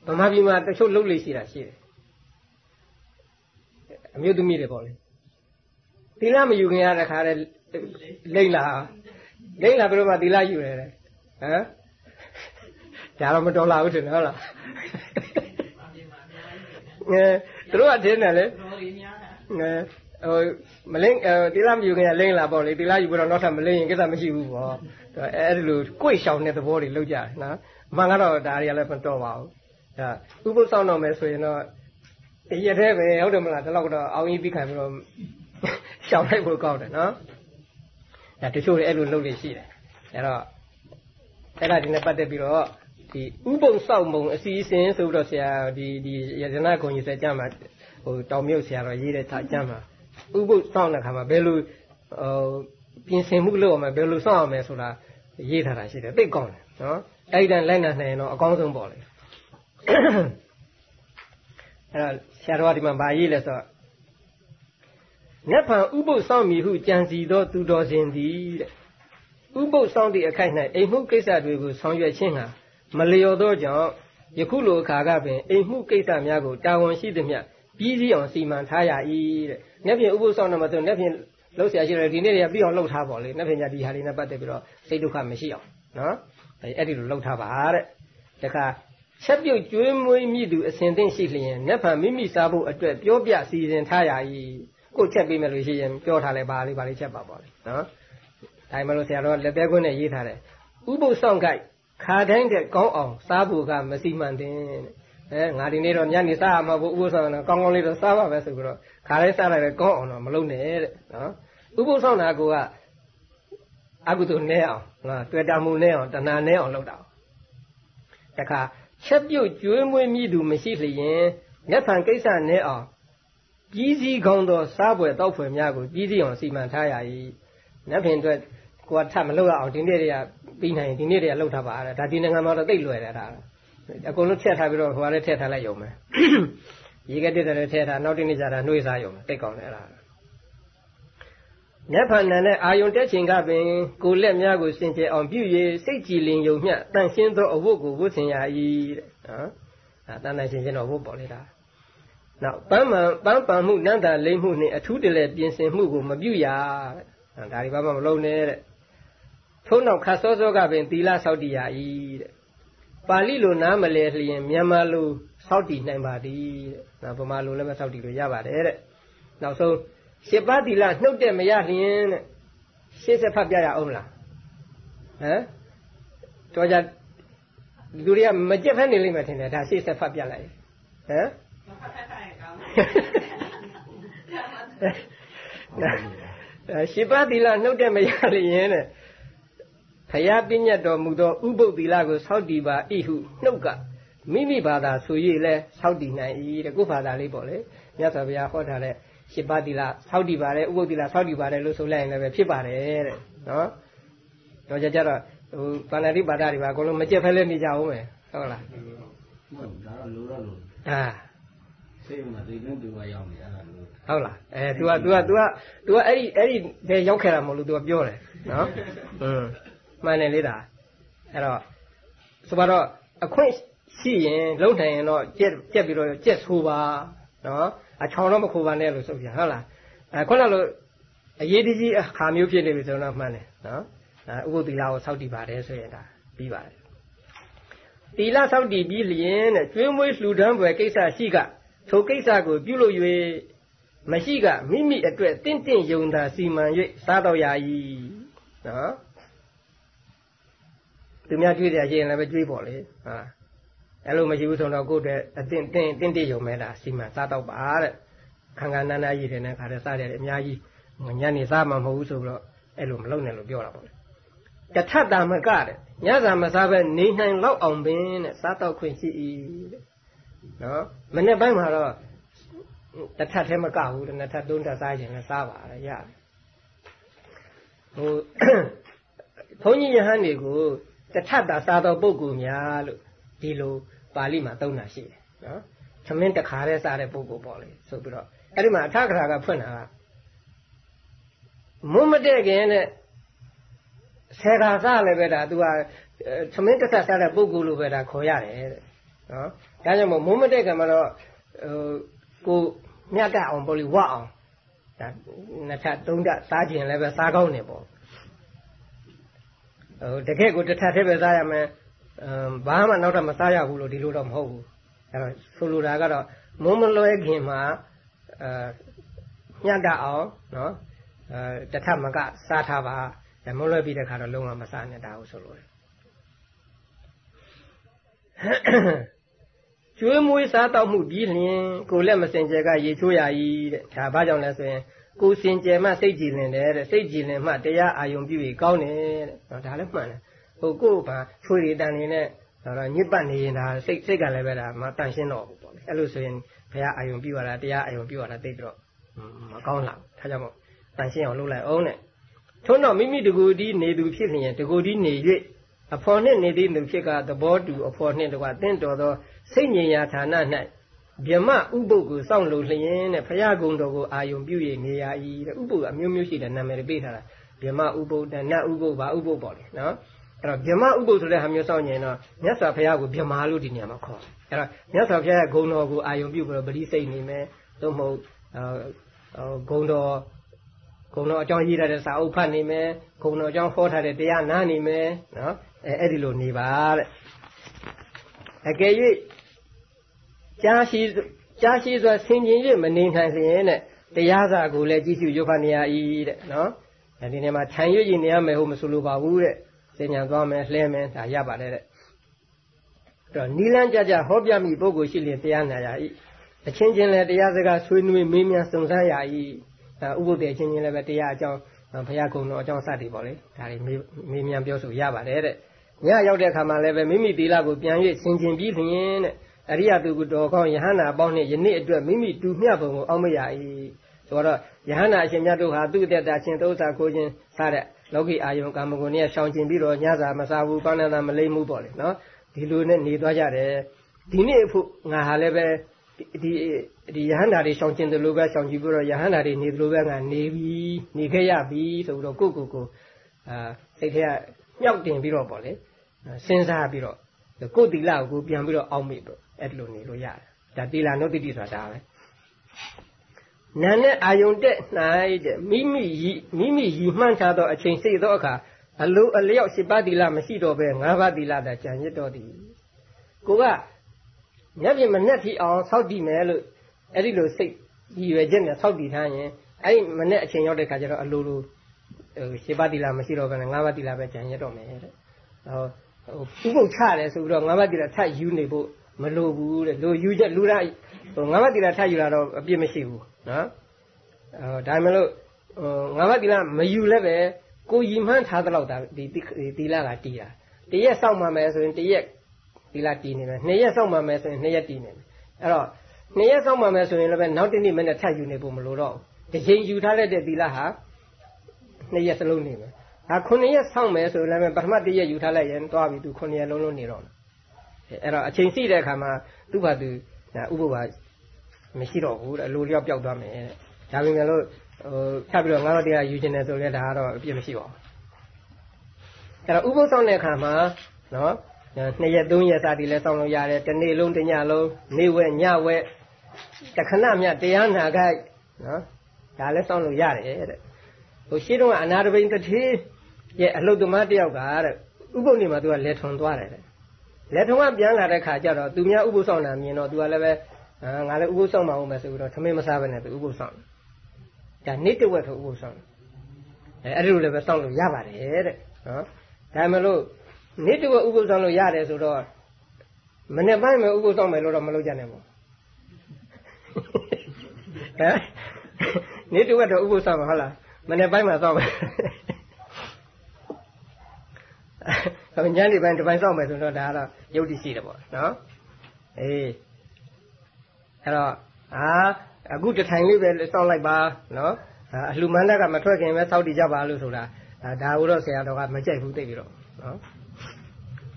Speaker 1: ဗမာပြည်မှာတချို့လှုပ်လေရှိတာရှိတယ်အမျိုးသမီးတွေပေါ့လေသီလမယူခင်ရတဲ့ခါတဲ့လိမ့်လာလိမ့်လာပြီးတော့မှသီလယူရတယ်ဟမ်ဒါတော့မတော်လာဘူးထင်တယ်ဟုတ်လားအဲသူတို့ကထင်းတယ်လေအဲ ဟိုမလင်းတီလာမယူခင်ကလိမ့်လာပေါ့လေတီလာယူပြီးတော့နောက်ထပ်မလိမ့်ရင်ကိစ္စမရှိဘူးပေါ့အဲဒီလိုကိုယ်ရှောင်တဲ့သဘောတွေလောက်ကြတယ်နော်အမှန်ကတော့ဒါတွေကလည်းမတော်ပါဘူးဒါဥပုသ်ဆောင်တော့မယ်ဆိုရင်တော့ရတဲ့ပဲဟုတ်တယ်မလားဒီလောက်တော့အောင်းကြီးပြီးခံပြီးတော့ရှောင်လိုက်ဖို့ကောင်းတယ်နော်ဒါတချို့တွေအဲ့လိုလုပ်လို့ရှိတယ်အဲ့တော့အဲ့ဒါဒီနဲ့ပတ်သက်ပြီးတော့ဒီဥပုံစောက်မုံအစီအစဉ်ဆိုတော့ဆရာဒီဒီယဇနာဂုံကြီးဆက်ကြမှာဟိုတောင်မြုပ်ဆရာတော်ရေးတဲ့ထားကြမှာ ဥပုစောက်တဲ့ခါမှာဘယ်လိုဟိုပြင်ဆင်မှုလုပ်အောင်ဘယ်လိုစောက်အောင်လဲဆိုတာရေးထားတာရှိတယ်သိကောင်းတယ်နော်အဲ့ဒါလိုက်နိုင်ရင်တော့အကောင်းဆုံးပေါ့လေအဲ့တော့ဆရာတော်ကဒီမှာဗာရေးလဲဆိုတော့နတ်ဖန်ဥပုစောင့်မည်ဟုကြံစီသောသူတော်စင်သည်တဲ့ဥပုစောင့်သည့်အခိုက်၌အိမ်မှုကိစ္စတွေကိုဆောင်ရွက်ခြင်းဟာမလျော်သောကြောင့်ယခုလိုအခါကပင်အိမ်မှုကိစ္စများကိုတာဝန်ရှိသမျှ ပြီးစည်းအောင်စီမံထားရ၏တဲ့။နေ့ဖြင့်ဥပုသ်ဆောင်တော့မဆိုနေ့ဖြင့်လှုပ်ရှားရှိတယ်ဒီနေ့တည်းကပြီးအောင်လှုပ်ထားပါလေ။နေ့ဖြင့်ညဒီဟာလေးနဲ့ပတ်သက်ပြီးတော့စိတ်ဒုက္ခမရှိအောင်နော်။အဲအဲ့ဒီလိုလှုပ်ထားပါတဲ့။တခါချက်ပြုတ်ကျွေးမွေးမိသူအစဉ်သင့်ရှိလျင်နတ်ဖန်မိမိစားဖို့အတွက်ပြောပြစီစဉ်ထားရ၏။ကိုချက်ပေးမယ်လို့ရှိရင်ပြောထားလဲပါလေးပါလေးချက်ပါပါလေနော်။ဒါမှမဟုတ်ဆရာတော်လက်သေးခွန်းနဲ့ရေးထားတယ်။ဥပုသ်ဆောင်ကြိုက်ခါတိုင်းတဲ့ကောင်းအောင်စားဖို့ကမစီမံတင်တဲ့ အဲငါဒီနေ့တော့ညနေစားရမှာဘူးဥပုသ်ဆောင်တော့ကောင်းကောင်းလေးတော့စားပါပဲဆိုပြီးတော့ခါတိုင်းစားလိုက်ပဲကောင်းအောင်တော့မလုပ်နဲ့တဲ့နော်ဥပုသ်ဆောင်တာကအကုသိုလ်နဲအောင်နော်တွေ့တာမှုနဲအောင်တဏှာနဲအောင်လုပ်တာတခါချက်ပြုတ်ကျွေးမွေးမိသူမရှိလျင်မျက်ဖန်ကိစ္စနဲအောင်ကြီးစည်းကောင်းသောစားပွဲတောက်ဖွယ်များကိုကြီးစည်းအောင်စီမံထားရ၏မျက်ဖင်အတွက်ကိုကထပ်မလုပ်ရအောင်ဒီနေ့တည်းကပြီးနိုင်ဒီနေ့တည်းကလှုပ်ထားပါအဲ့ဒါဒီနိုင်ငံမှာတော့သိလွယ်တယ်ဒါ အကုန်လုံးထည့်ထားပြီးတော့ဟိုကလည်းထည့်ထားလိုက်ရုံပဲရေကတက်တယ်ထည့်ထားနောက်တစ်နေ့ကျတာနှွေးစားရုံပဲတိတ်ကောင်းတယ်အဲ့ဒါမျက်ဖန်နံနဲ့အာယုန်တက်ချိန်ကပင်ကိုလက်များကိုစင်ကြယ်အောင်ပြု၍စိတ်ကြည်လင်ယုံမျှတန်ရှင်းသောအဝတ်ကိုဝတ်ဆင်ရ၏တဲ့နော်အဲတန်တန်ရှင်းရှင်းတော့ဝတ်ပေါ်လေတာနောက်ပန်းမှန်ပန်းပန်မှုနန္တာလိမ့်မှုနှင့်အထူးတလဲပြင်ဆင်မှုကိုမပြုရတဲ့ဒါဒီဘာမှမလုပ်နဲ့တဲ့ထို့နောက်ခတ်စောစောကပင်သီလဆောက်တည်ရ၏တဲ့ ပါဠိလိုနားမလဲလျင်မြန်မာလိုဆောက်တည်နိုင်ပါသည်တဲ့နော်ဗမာလိုလည်းမဆောက်တည်လို့ရပါတယ်တဲ့နောက်ဆုံးရှစ်ပါးသီလနှုတ်တဲ့မရလျင်တဲ့ရှေ့ဆက်ဖတ်ပြရအောင်လားဟမ်တော်ကြလူတွေကမကြက်ဖက်နေလိမ့်မယ်ထင်တယ်ဒါရှေ့ဆက်ဖတ်ပြလိုက်ဟမ်ရှစ်ပါးသီလနှုတ်တဲ့မရလျင်တဲ့ ဖရာပညတ်တော်မူသောဥပုပ်သီလကိုစောင့်တည်ပါဤဟုနှုတ်ကမိမိဘာသာဆို၍လဲစောင့်တည်နိုင်၏တဲ့ကိုယ်ဘာသာလေးပေါ့လေမြတ်စွာဘုရားဟောထားတဲ့ရှစ်ပါးသီလစောင့်တည်ပါတယ်ဥပုပ်သီလစောင့်တည်ပါတယ်လို့ဆိုလိုက်ရင်လည်းဖြစ်ပါတယ်တဲ့နော်တော့ကြကြတော့ဟိုပါဏာတိပါဒတွေပါအကုန်လုံးမကြက်ဖဲလဲနေကြအောင်မယ်ဟုတ်လား
Speaker 3: ဒါတော့လိုတော့လို
Speaker 1: အာ
Speaker 3: စိတ်မှာဒီလုံးတူပါရောက်နေအဲ့ဒါလို
Speaker 1: ဟုတ်လားအဲ तू က तू က तू က तू ကအဲ့ဒီအဲ့ဒီတည်းရောက်ခဲ့တာမဟုတ်လို့ तू ကပြောတယ်နော်อืม မှန်တယ်လေဒါအဲ့တော့ဆိုတော့အခွင့်ရှိရင်လုံနိုင်ရင်တော့ကြက်ကြက်ပြီးတော့ကြက်ဆိုပါနော်အချောင်တော့မခိုးပါနဲ့လို့ဆိုပြဟုတ်လားအဲခုနလိုအရေးတကြီးအခါမျိုးဖြစ်နေပြီဆိုတော့မှန်တယ်နော်အဲဥပုသ်သီလကိုစောင့်တည်ပါတယ်ဆိုရင်ဒါပြီးပါတယ်သီလစောင့်တည်ပြီးလျင်တဲ့ကျွေးမွေးလှူဒန်းပွဲကိစ္စရှိကထိုကိစ္စကိုပြုလုပ်၍မရှိကမိမိအတွက်တင့်တင့်ယုံသာစီမံ၍စားတော့ရာ၏နော် သူများကြွေးကြရှိရင်လည်းပဲကြွေးပေါ့လေဟာအဲ့လိုမရှိဘူးဆိုတော့ကိုယ့်အတွက်အတင်းတင်းတင်းတင့်ယုံမဲတာစီမံစားတော့ပါတဲ့ခံခံနာနာကြီးတယ်နဲ့ခါတဲ့စားတယ်အများကြီးညနေစားမှမဟုတ်ဘူးဆိုပြီးတော့အဲ့လိုမလုပ်နဲ့လို့ပြောတာပေါ့လေတထတာမကတဲ့ညစာမစားပဲနေနိုင်လောက်အောင်ပင်တဲ့စားတော့ခွင့်ရှိ၏တဲ့နော်မနေ့ပိုင်းမှာတော့တထထဲမကဘူးတဲ့နှစ်ထသုံးထစားခြင်းလည်းစားပါတယ်ရတယ်ဟိုဘုန်းကြီးယဟန်တွေကို တထတာစားတော့ပုဂ္ဂိုလ်များလို့ဒီလိုပါဠိမှာသုံးတာရှိတယ်နော်သမင်းတခါတည်းစားတဲ့ပုဂ္ဂိုလ်ပေါ့လေဆိုပြီးတော့အဲ့ဒီမှာအထကရာကဖွင့်တာကမုံမတဲ့ခင်တဲ့ဆယ်ခါစားလည်းပဲဒါ तू ကသမင်းတစ်ဆက်စားတဲ့ပုဂ္ဂိုလ်လိုပဲဒါခေါ်ရတယ်တဲ့နော်ဒါကြောင့်မို့မုံမတဲ့ခင်မှာတော့ဟိုကိုမြတ်ကအောင်ပေါ့လေဝအောင်ဒါနှစ်ထပ်သုံးထပ်စားခြင်းလည်းပဲစားကောင်းနေပေါ့ ဟိုတကယ်ကိုတစ်ထပ်တည်းပဲစားရမယ်အမ်ဘာမှနောက်ထပ်မစားရဘူးလို့ဒီလိုတော့မဟုတ်ဘူးအဲတော့ဆိုလိုတာကတော့မုံမလွဲခင်မှာအဲမြတ်ကအောင်နော်အဲတထပ်မကစားထားပါမုံလွဲပြီးတဲ့ခါတော့လုံးဝမစားနဲ့တာကိုဆိုလိုတယ်ကျွေးမွေးစားတောက်မှုပြီးလျင်ကိုလက်မစင်ကြဲကရေချိုးရည်တဲ့ဒါဘာကြောင့်လဲဆိုရင် ကိုစင်ကြဲမှစိတ်ကြည်လင်တယ်တဲ့စိတ်ကြည်လင်မှတရားအာယုံပြုပြီးကောင်းတယ်တဲ့ဒါလည်းမှန်တယ်ဟိုကို့ဘာချွေရီတန်နေနဲ့တော့ညစ်ပတ်နေရင်ဒါစိတ်စိတ်ကလည်းပဲဒါမတန်ရှင်းတော့ဘူးပေါ့လေအဲ့လိုဆိုရင်ဘုရားအာယုံပြုရတာတရားအာယုံပြုရတာသိပြီးတော့မကောင်းလာဘူးဒါကြောင့်မို့တန်ရှင်းအောင်လုပ်လိုက်အောင်တဲ့ထုံးတော့မိမိတကူဒီနေသူဖြစ်လျင်တကူဒီနေ၍အဖော်နှင့်နေသည်သူဖြစ်ကသဘောတူအဖော်နှင့်တကွတင့်တော်သောစိတ်ငြိမ်ရာဌာန၌ ဗျမဥပုပ်ကိုစောင့်လို့လျင်တဲ့ဘုရားကုံတော်ကိုအာယုံပြု၍နေရ၏တဲ့ဥပုပ်အမျိုးမျိုးရှိတဲ့နာမည်တွေပေးထားတာဗျမဥပုပ်တဲ့နတ်ဥပုပ်ဘာဥပုပ်ပေါ့လေနော်အဲ့တော့ဗျမဥပုပ်ဆိုတဲ့ဟာမျိုးစောင့်ရင်တော့မြတ်စွာဘုရားကိုဗျမလို့ဒီနေရာမှာခေါ်အဲ့တော့မြတ်စွာဘုရားရဲ့ဂုံတော်ကိုအာယုံပြုပြီးတော့ပရိစိတ်နေမယ်သို့မဟုတ်ဂုံတော်ဂုံတော်အကြောင်းရေးထားတဲ့စာအုပ်ဖတ်နေမယ်ဂုံတော်အကြောင်းဟောထားတဲ့တရားနားနေမယ်နော်အဲအဲ့ဒီလိုနေပါတဲ့အကယ်၍ ကြားရှိကြားရှိစွာဆင်ခြင်၍မနေနိုင်စေရင်တဲ့တရားစာကိုလည်းကြည့်ရှုရုပ်ဖတ်နေရ၏တဲ့နော်အဲဒီနေရာမှာခြံရွတ်ကြည့်နေရမယ်ဟုတ်မဆိုလိုပါဘူးတဲ့စဉ္ညာသွားမယ်လှဲမယ်ဒါရပါတယ်တဲ့အဲ့တော့နီလန်းကြကြဟောပြမိပုဂ္ဂိုလ်ရှိလျင်တရားနာရ၏အချင်းချင်းလည်းတရားစကားဆွေးနွေးမေးမြန်းစုံစမ်းရ၏ဥပုဒ်တဲ့အချင်းချင်းလည်းပဲတရားအကြောင်းဘုရားကုံတော်အကြောင်းစသည်ပေါ့လေဒါတွေမေးမြန်းပြောဆိုရပါတယ်တဲ့ညရောက်တဲ့အခါမှာလည်းပဲမိမိသီလကိုပြန်၍ဆင်ခြင်ပြီးလျင်တဲ့ အရိယသူကတော်ကောင်းယဟန္တာအပေါင်းနှင့်ယနေ့အတွက်မိမိတူမျှပုံကိုအောက်မရ၏ဆိုတော့ယဟန္တာအရှင်မြတ်တို့ဟာသူ့တက်တာရှင်သုံးစာကိုခြင်းစားတဲ့လောကီအာယုံကာမဂုဏ်နဲ့ရှောင်ကျင်ပြီးတော့ညစာမစားဘူးကောင်းတဲ့သာမလိမ့်မှုပေါ့လေနော်ဒီလိုနဲ့နေသွားကြတယ်ဒီနေ့အဖို့ငါဟာလည်းပဲဒီဒီယဟန္တာတွေရှောင်ကျင်တယ်လို့ပဲရှောင်ကြည့်ပြီးတော့ယဟန္တာတွေနေတယ်လို့ပဲငါနေပြီနေခဲ့ရပြီဆိုပြီးတော့ကိုယ့်ကိုယ်ကိုအာစိတ်ထဲကမြောက်တင်ပြီးတော့ပေါ့လေစဉ်းစားပြီးတော့ကိုယ်တီလာကိုပြန်ပြီးတော့အောက်မေ့ပေါ့ အဲ့လိုနေလို့ရတယ်ဒါတီလာနုတ္တိဆိုတာဒါပဲနာနဲ့အာယုန်တက်၌တဲ့မိမိရည်မိမိရည်မှန်းထားသောအချိန်စိတ်သောအခါအလိုအလျောက်စိပါတီလာမရှိတော့ပဲငါးပါးတီလာတာကြံရစ်တော့သည်ကိုကညက်ပြင်မနဲ့ထီအောင်ဆောက်တည်မယ်လို့အဲ့ဒီလိုစိတ်ရည်ရွယ်ချက်နဲ့ဆောက်တည်ထားရင်အဲ့ဒီမနဲ့အချိန်ရောက်တဲ့ခါကျတော့အလိုလိုဟိုစိပါတီလာမရှိတော့ဘဲငါးပါးတီလာပဲကြံရစ်တော့မယ်တဲ့ဟိုဥပုတ်ချတယ်ဆိုပြီးတော့ငါးပါးတီလာထပ်ယူနေဖို့ မလိုဘူးတဲ့လိုယူချက်လူရဟိုငါးပါးတီလာထပ်ယူလာတော့အပြစ်မရှိဘူးနော်အဲဒါမှမလို့ဟိုငါးပါးတီလာမယူလည်းပဲကိုယီမှန်းထားတဲ့လောက်ဒါဒီတီလာကတီးတာတရက်စောက်မှမယ်ဆိုရင်တရက်တီလာတီးနေမယ်နှစ်ရက်စောက်မှမယ်ဆိုရင်နှစ်ရက်တီးနေမယ်အဲ့တော့နှစ်ရက်စောက်မှမယ်ဆိုရင်လည်းပဲနောက်တစ်နေ့မနေ့ထပ်ယူနေဖို့မလိုတော့ဘူးတစ်ချိန်ယူထားတဲ့တီလာဟာနှစ်ရက်စလုံးနေမယ်ဒါခုနှစ်ရက်စောင့်မယ်ဆိုရင်လည်းပထမတစ်ရက်ယူထားလိုက်ရင်သွားပြီသူခုနှစ်ရက်လုံးလုံးနေတော့ အဲ့တော့အချိန်စီးတဲ့အခါမှာသူ့ဘာသူဒါဥပ္ပဘာမရှိတော့ဘူးတဲ့အလိုလျောက်ပျောက်သွားမယ်တဲ့ဒါပေမဲ့လို့ဟိုထပ်ပြီးတော့ငါတို့တရားယူခြင်းနဲ့ဆိုရင်ဒါကတော့အပြစ်မရှိပါဘူးအဲ့တော့ဥပုသ်ဆောင်တဲ့အခါမှာနော်နှစ်ရက်သုံးရက်စသည်လည်းစောင့်လို့ရတယ်တစ်နေ့လုံးတစ်ညလုံးနေဝဲညဝဲတခဏမြတရားနာခိုက်နော်ဒါလည်းစောင့်လို့ရတယ်တဲ့ဟိုရှင်းတော့အနာတပိန်တထေးရဲ့အလုတ်သမားတယောက်ကတဲ့ဥပုပ်နေမှာသူကလက်ထွန်သွားတယ်တဲ့ လက်ထွန်ကပြန်လာတဲ့ခါကျတော့သူများဥပုပ်ဆောင်တာမြင်တော့သူကလည်းပဲအာငါလည်းဥပုပ်ဆောင်မှာဟုတ်မယ်ဆိုပြီးတော့ထမင်းမစားဘဲနဲ့သူဥပုပ်ဆောင်ဒါနေ့တဝက်ထိုဥပုပ်ဆောင်အဲအဲ့ဒီလိုလည်းပဲစောင့်လို့ရပါတယ်တဲ့နော်ဒါမှမလို့နေ့တဝက်ဥပုပ်ဆောင်လို့ရတယ်ဆိုတော့မနေ့ပိုင်းမှာဥပုပ်ဆောင်မယ်လို့တော့မလုပ်ကြနဲ့ပေါ့ဟမ်နေ့တဝက်တော့ဥပုပ်ဆောင်မှာဟုတ်လားမနေ့ပိုင်းမှာစောင့်မယ်အဲ ညနေပိုင်းတစ်ပိုင်းစောင့်မယ်ဆိုတော့ဒါကတော့ယုတ်တိရှိတယ်ပေါ့နော်အေးအဲ့တော့အာအခုတထိုင်လေးပဲစောင့်လိုက်ပါနော်အလှမန္တကမထွက်ခင်ပဲစောင့်တည်ကြပါလို့ဆိုတာဒါကိုတော့ဆရာတော်ကမကြိုက်ဘူးသိပြီတော့နော်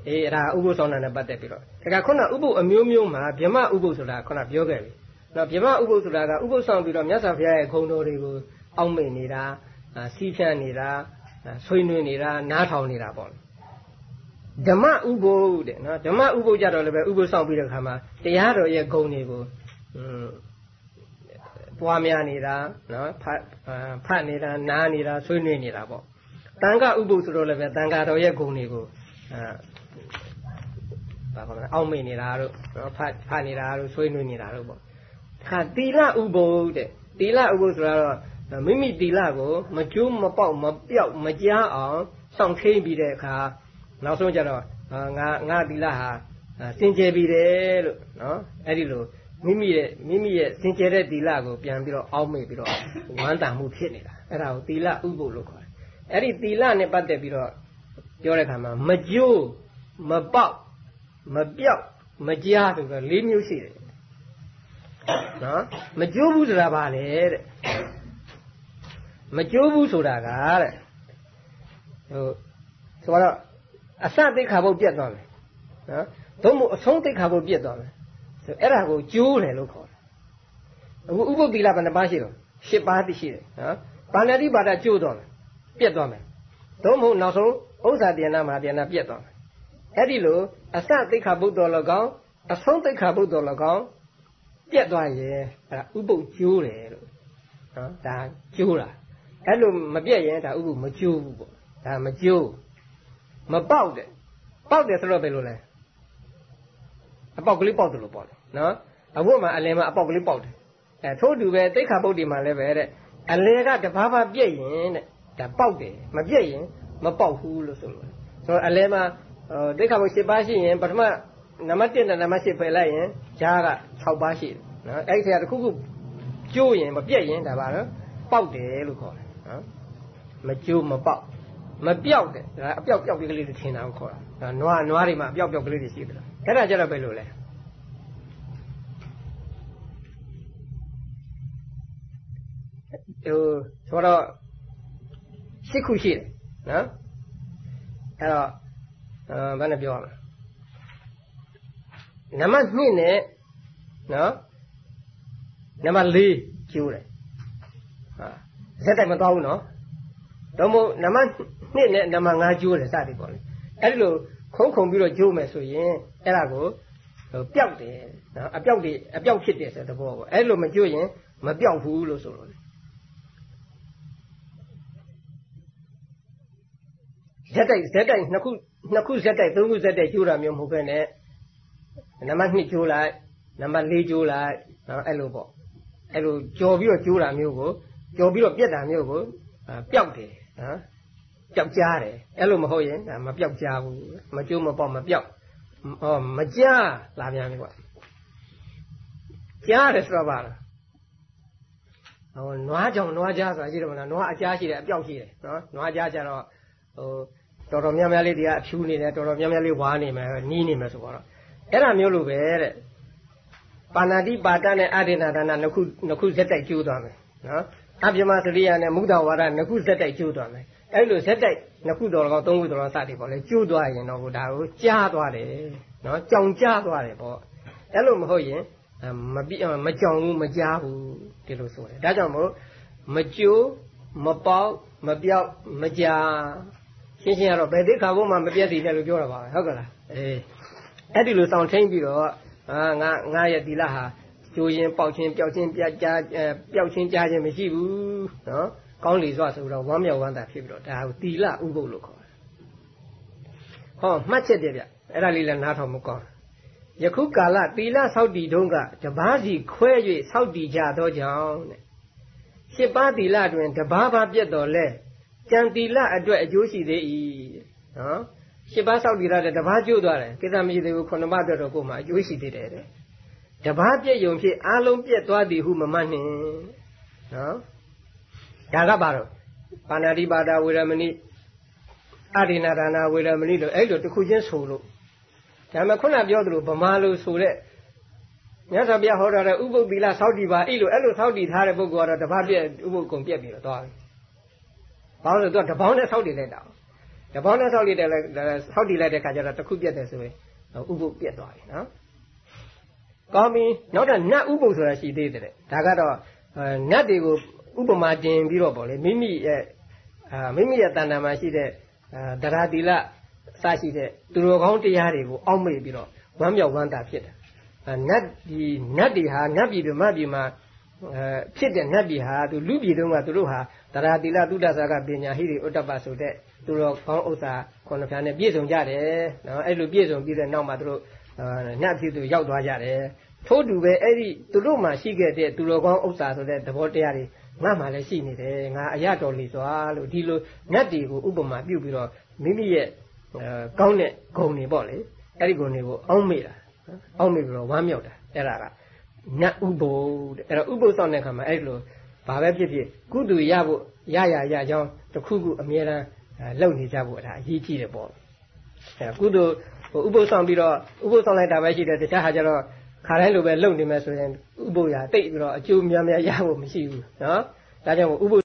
Speaker 1: အေးအဲ့ဒါဥပုသ်ဆောင်တာနဲ့ပတ်သက်ပြီးတော့ဒါကခုနဥပုသ်အမျိုးမျိုးမှာဗြဟ္မဥပုသ်ဆိုတာခုနပြောခဲ့ပြီနော်ဗြဟ္မဥပုသ်ဆိုတာကဥပုသ်ဆောင်ပြီးတော့မြတ်စွာဘုရားရဲ့ခုံတော်တွေကိုအောက်မေ့နေတာစီးဖြန့်နေတာဆွေးနွေးနေတာနားထောင်နေတာပေါ့ ဓမ္မဥပုသ်တဲ့နော်ဓမ္မဥပုသ်ကြတော့လည်းပဲဥပုသ်ဆောင်ပြီးတဲ့ခါမှာတရားတော်ရဲ့ဂုဏ်တွေကိုပွားများနေတာနော်ဖတ်ဖတ်နေတာနားနေတာဆွေးနွေးနေတာပေါ့တန်ခဥပုသ်ဆိုတော့လည်းပဲတန်ခါတော်ရဲ့ဂုဏ်တွေကိုအဲဘာခေါ်လဲအောက်မေ့နေတာတို့နော်ဖတ်ဖတ်နေတာတို့ဆွေးနွေးနေတာတို့ပေါ့ခါသီလဥပုသ်တဲ့သီလဥပုသ်ဆိုတော့မိမိသီလကို မကျိုးမပေါက်မပြောက်မကြားအောင်စောင့်ထိန်ပြီးတဲ့အခါ နောက်ဆုံးကျတော့ငါငါသီလဟာစင်ကြယ်ပြီးတယ်လို့နော်အဲ့ဒီလိုမိမိရဲ့မိမိရဲ့စင်ကြယ်တဲ့သီလကိုပြန်ပြီးတော့အောက်မေ့ပြီးတော့ဝမ်းတန်မှုဖြစ်နေတာအဲ့ဒါကိုသီလဥပုလို့ခေါ်တယ်အဲ့ဒီသီလနဲ့ပတ်သက်ပြီးတော့ပြောတဲ့အခါမှာမကြိုးမပေါက်မပြောက်မကြားဆိုတော့၄မျိုးရှိတယ်နော်မကြိုးဘူးဆိုတာဘာလဲတဲ့မကြိုးဘူးဆိုတာကတဲ့ဟိုဆိုတော့ အစသိခါဖို့ပြတ်သွားမယ်နော်သို့မဟုတ်အဆုံးသိခါဖို့ပြတ်သွားမယ်ဆိုအဲ့ဒါကိုကျိုးတယ်လို့ခေါ်တယ်အခုဥပုပ်တိလဘယ်နှပါးရှိတော့၈ပါးသိရှိတယ်နော်ဘာဏတိပါဒကျိုးသွားမယ်ပြတ်သွားမယ်သို့မဟုတ်နောက်ဆုံးဥစ္စာ tiền နာမှာ tiền နာပြတ်သွားမယ်အဲ့ဒီလိုအစသိခါဘုဒ္ဓတော်၎င်းအဆုံးသိခါဘုဒ္ဓတော်၎င်းပြတ်သွားရင်အဲ့ဒါဥပုပ်ကျိုးတယ်လို့နော်ဒါကျိုးတာအဲ့လိုမပြတ်ရင်ဒါဥပုပ်မကျိုးဘူးပေါ့ဒါမကျိုး မပေါက်တယ်ပေါက်တယ်ဆိုတော့ဘယ်လိုလဲအပေါက်ကလေးပေါက်တယ်လို့ပေါ့နော်အဘုမှာအလယ်မှာအပေါက်ကလေးပေါက်တယ်အဲထို့တူပဲတိခါပုတ်ဒီမှာလည်းပဲတဲ့အလယ်ကတဘာဘာပြက်ရင်တဲ့ဒါပေါက်တယ်မပြက်ရင်မပေါက်ဘူးလို့ဆိုလို့ဆိုတော့အလယ်မှာတိခါပုတ်၈ပါးရှိရင်ပထမနံပါတ်1နဲ့နံပါတ်8ဖယ်လိုက်ရင်ဂျားက6ပါးရှိတယ်နော်အဲ့ဒီထက်တစ်ခုခုကျိုးရင်မပြက်ရင်ဒါပါနော်ပေါက်တယ်လို့ခေါ်တယ်နော်မကျိုးမပေါက် မပြောက်တဲ့ဒါအပြောက်ပြောက်ကလေးတွေထင်တာကိုခေါ်တာနွားနွားတွေမှာအပြောက်ပြောက်ကလေးတွေရှိတယ်အဲ့ဒါကြတော့ဘယ်လိုလဲဟိုဆိုတော့ရှစ်ခုရှိတယ်နော်အဲ့တော့အဲဘယ်နဲ့ပြောရမလဲနံပါတ်2နဲ့နော်နံပါတ်4ကျိုးတယ်ဟာဇက်တိုက်မသွားဘူးနော်တော့မို့နံပါတ် 2နဲ့နံပါတ်5ကျိုးတယ်စသည်ပေါ့လေအဲ့ဒီလိုခုံခုံပြီးတော့ကျိုးမယ်ဆိုရင်အဲ့ဒါကိုပျောက်တယ်နော်အပျောက်တွေအပျောက်ဖြစ်တယ်ဆိုတဲ့သဘောပေါ့အဲ့လိုမကျိုးရင်မပျောက်ဘူးလို့ဆိုလို့ဇက်တိုက်ဇက်တိုက်နှစ်ခုနှစ်ခုဇက်တိုက်သုံးခုဇက်တိုက်ကျိုးတာမျိုးမဟုတ်ဘဲနဲ့နံပါတ်2ကျိုးလိုက်နံပါတ်4ကျိုးလိုက်နော်အဲ့လိုပေါ့အဲ့လိုကြော်ပြီးတော့ကျိုးတာမျိုးကိုကြော်ပြီးတော့ပြက်တာမျိုးကိုပျောက်တယ်နော် ပျောက်ကြားတယ်အဲ့လိုမဟုတ်ရင်မပျောက်ကြားဘူးမကျိုးမပေါက်မပျောက်ဟောမကြားလာပြန်ပြီကွာကြားတယ်ဆိုတော့ပါလားဟိုနွားကြောင်နွားကြားဆိုတာရှိတယ်မလားနွားအကြားရှိတယ်အပြောက်ရှိတယ်နော်နွားကြားကြတော့ဟိုတော်တော်များများလေးတရားအဖြူနေတယ်တော်တော်များများလေးဝါနေမယ်နီးနေမယ်ဆိုတော့အဲ့ဒါမျိုးလိုပဲတဲ့ပါဏာတိပါဒနဲ့အဒိနာဒါနနှစ်ခုနှစ်ခုဇက်တိုက်ကျိုးသွားမယ်နော်အပြမစရိယာနဲ့မုဒ္ဒဝါဒနှစ်ခုဇက်တိုက်ကျိုးသွားမယ် အဲ့လိုဇက်တိုက်နှစ်ခုတော်ကောင်သုံးခုတော်စသည်ပေါ့လေကျိုးသွားရင်တော့ဟိုဒါကိုကြားသွားတယ်နော်ကြောင်ကြားသွားတယ်ပေါ့အဲ့လိုမဟုတ်ရင်မပြမကြောင်ဘူးမကြားဘူးဒီလိုဆိုတယ်ဒါကြောင့်မို့မကျိုးမပေါက်မပြောက်မကြားရှင်းရှင်းကတော့ဘယ်သိခါဘုံမှမပြတ်စီနဲ့လို့ပြောတာပါပဲဟုတ်ကလားအေးအဲ့ဒီလိုစောင့်ထိန်ပြီးတော့အာငါငါရဲ့သီလဟာကျိုးရင်ပေါက်ချင်းပျောက်ချင်းပြကြားပျောက်ချင်းကြားချင်းမရှိဘူးနော် ကောင်းလေစွာဆိုတော့ဝမ်းမြောက်ဝမ်းသာဖြစ်ပြီးတော့ဒါကိုတီလဥပုပ်လို့ခေါ်တယ်ဟောမှတ်ချက်တယ်ဗျအဲ့ဒါလေးလည်းနားထောင်မကောင်းယခုကာလတီလဆောက်တည်တုန်းကတပားစီခွဲ၍ဆောက်တည်ကြသောကြောင့်တဲ့ရှစ်ပါးတီလတွင်တပားပါပြတ်တော်လဲကြံတီလအတွက်အကျိုးရှိသေး၏နော်ရှစ်ပါးဆောက်တည်ရတဲ့တပားကျိုးသွားတယ်ကိစ္စမရှိသေးဘူးခုနှစ်ပါးအတွက်တော့ကိုယ်မှာအကျိုးရှိသေးတယ်တဲ့တပားပြည့်ယုံဖြစ်အာလုံးပြည့်သွားသည်ဟုမမှတ်နှင့်နော် ဒါကပါတော့ပါဏာတိပါဒဝေရမဏိအရိဏဒါနာဝေရမဏိလို့အဲ့လိုတစ်ခုချင်းဆိုလို့ဒါမှခုနပြောသလိုဗမာလိုဆိုတဲ့မြတ်စွာဘုရားဟောထားတဲ့ဥပုပ်သီလစောင့်တည်ပါအဲ့လိုအဲ့လိုစောင့်တည်ထားတဲ့ပုဂ္ဂိုလ်ကတော့တပားပြည့်ဥပုပ်ကုံပြက်ပြီးတော့သွားပြီ။ဘာလို့လဲသူကတပေါင်းနဲ့စောင့်တည်လိုက်တာ။တပေါင်းနဲ့စောင့်တည်တယ်လည်းစောင့်တည်လိုက်တဲ့ခါကျတော့တစ်ခုပြက်တယ်ဆိုရင်ဥပုပ်ပြက်သွားပြီနော်။ကောင်းပြီနောက်တော့နတ်ဥပုပ်ဆိုတာရှိသေးတယ်ဒါကတော့နတ်တွေကို ဥပမာတင်ပြီးတော့ပေါ့လေမိမိရဲ့အာမိမိရဲ့တဏ္ဍာမှာရှိတဲ့အာတရားတိလစရှိတဲ့သူတော်ကောင်းတရားတွေကိုအောက်မေ့ပြီးတော့ဝမ်းမြောက်ဝမ်းသာဖြစ်တယ်နတ်ဒီနတ်တွေဟာနတ်ပြည်ပြမပြည်မှာအဲဖြစ်တဲ့နတ်ပြည်ဟာသူလူပြည်တုန်းကသူတို့ဟာတရားတိလသုဒ္ဓဆာကပညာဟိရိဥတ္တပဆိုတဲ့သူတော်ကောင်းဥစ္စာခုနှစ်ဖြာနဲ့ပြည့်စုံကြတယ်နော်အဲ့လိုပြည့်စုံပြီးတဲ့နောက်မှာသူတို့နတ်ဖြစ်သူရောက်သွားကြတယ်ထို့တူပဲအဲ့ဒီသူတို့မှရှိခဲ့တဲ့သူတော်ကောင်းဥစ္စာဆိုတဲ့သဘောတရားတွေ ငါမှလည်းရှိနေတယ်ငါအရတော်လီစွာလို့ဒီလိုနတ်တွေကိုဥပမာပြုပြီးတော့မိမိရဲ့ကောင်းတဲ့ဂုဏ်တွေပေါ့လေအဲ့ဒီဂုဏ်တွေကိုအောင်းမေ့တာအောင်းမေ့ပြီးတော့ဝမ်းမြောက်တာအဲ့ဒါကနတ်ဥပုဒ်တဲ့အဲ့တော့ဥပုဒ်ဆောင်တဲ့ခါမှာအဲ့လိုဘာပဲဖြစ်ဖြစ်ကုသိုလ်ရဖို့ရရရကြောင်းတစ်ခုခုအမြဲတမ်းလုပ်နေကြဖို့ဒါအရေးကြီးတယ်ပေါ့အဲ့ကုသိုလ်ဟိုဥပုသ်ဆောင်ပြီးတော့ဥပုသ်ဆောင်လိုက်တာပဲရှိတယ်တခြားဟာကျတော့ ခါတိုင်းလိုပဲလုပ်နေမယ်ဆိုရင်ဥပုသ်ရာတိတ်ပြီးတော့အကျိုးများများရဖို့မရှိဘူးနော်ဒါကြောင့်ဥပု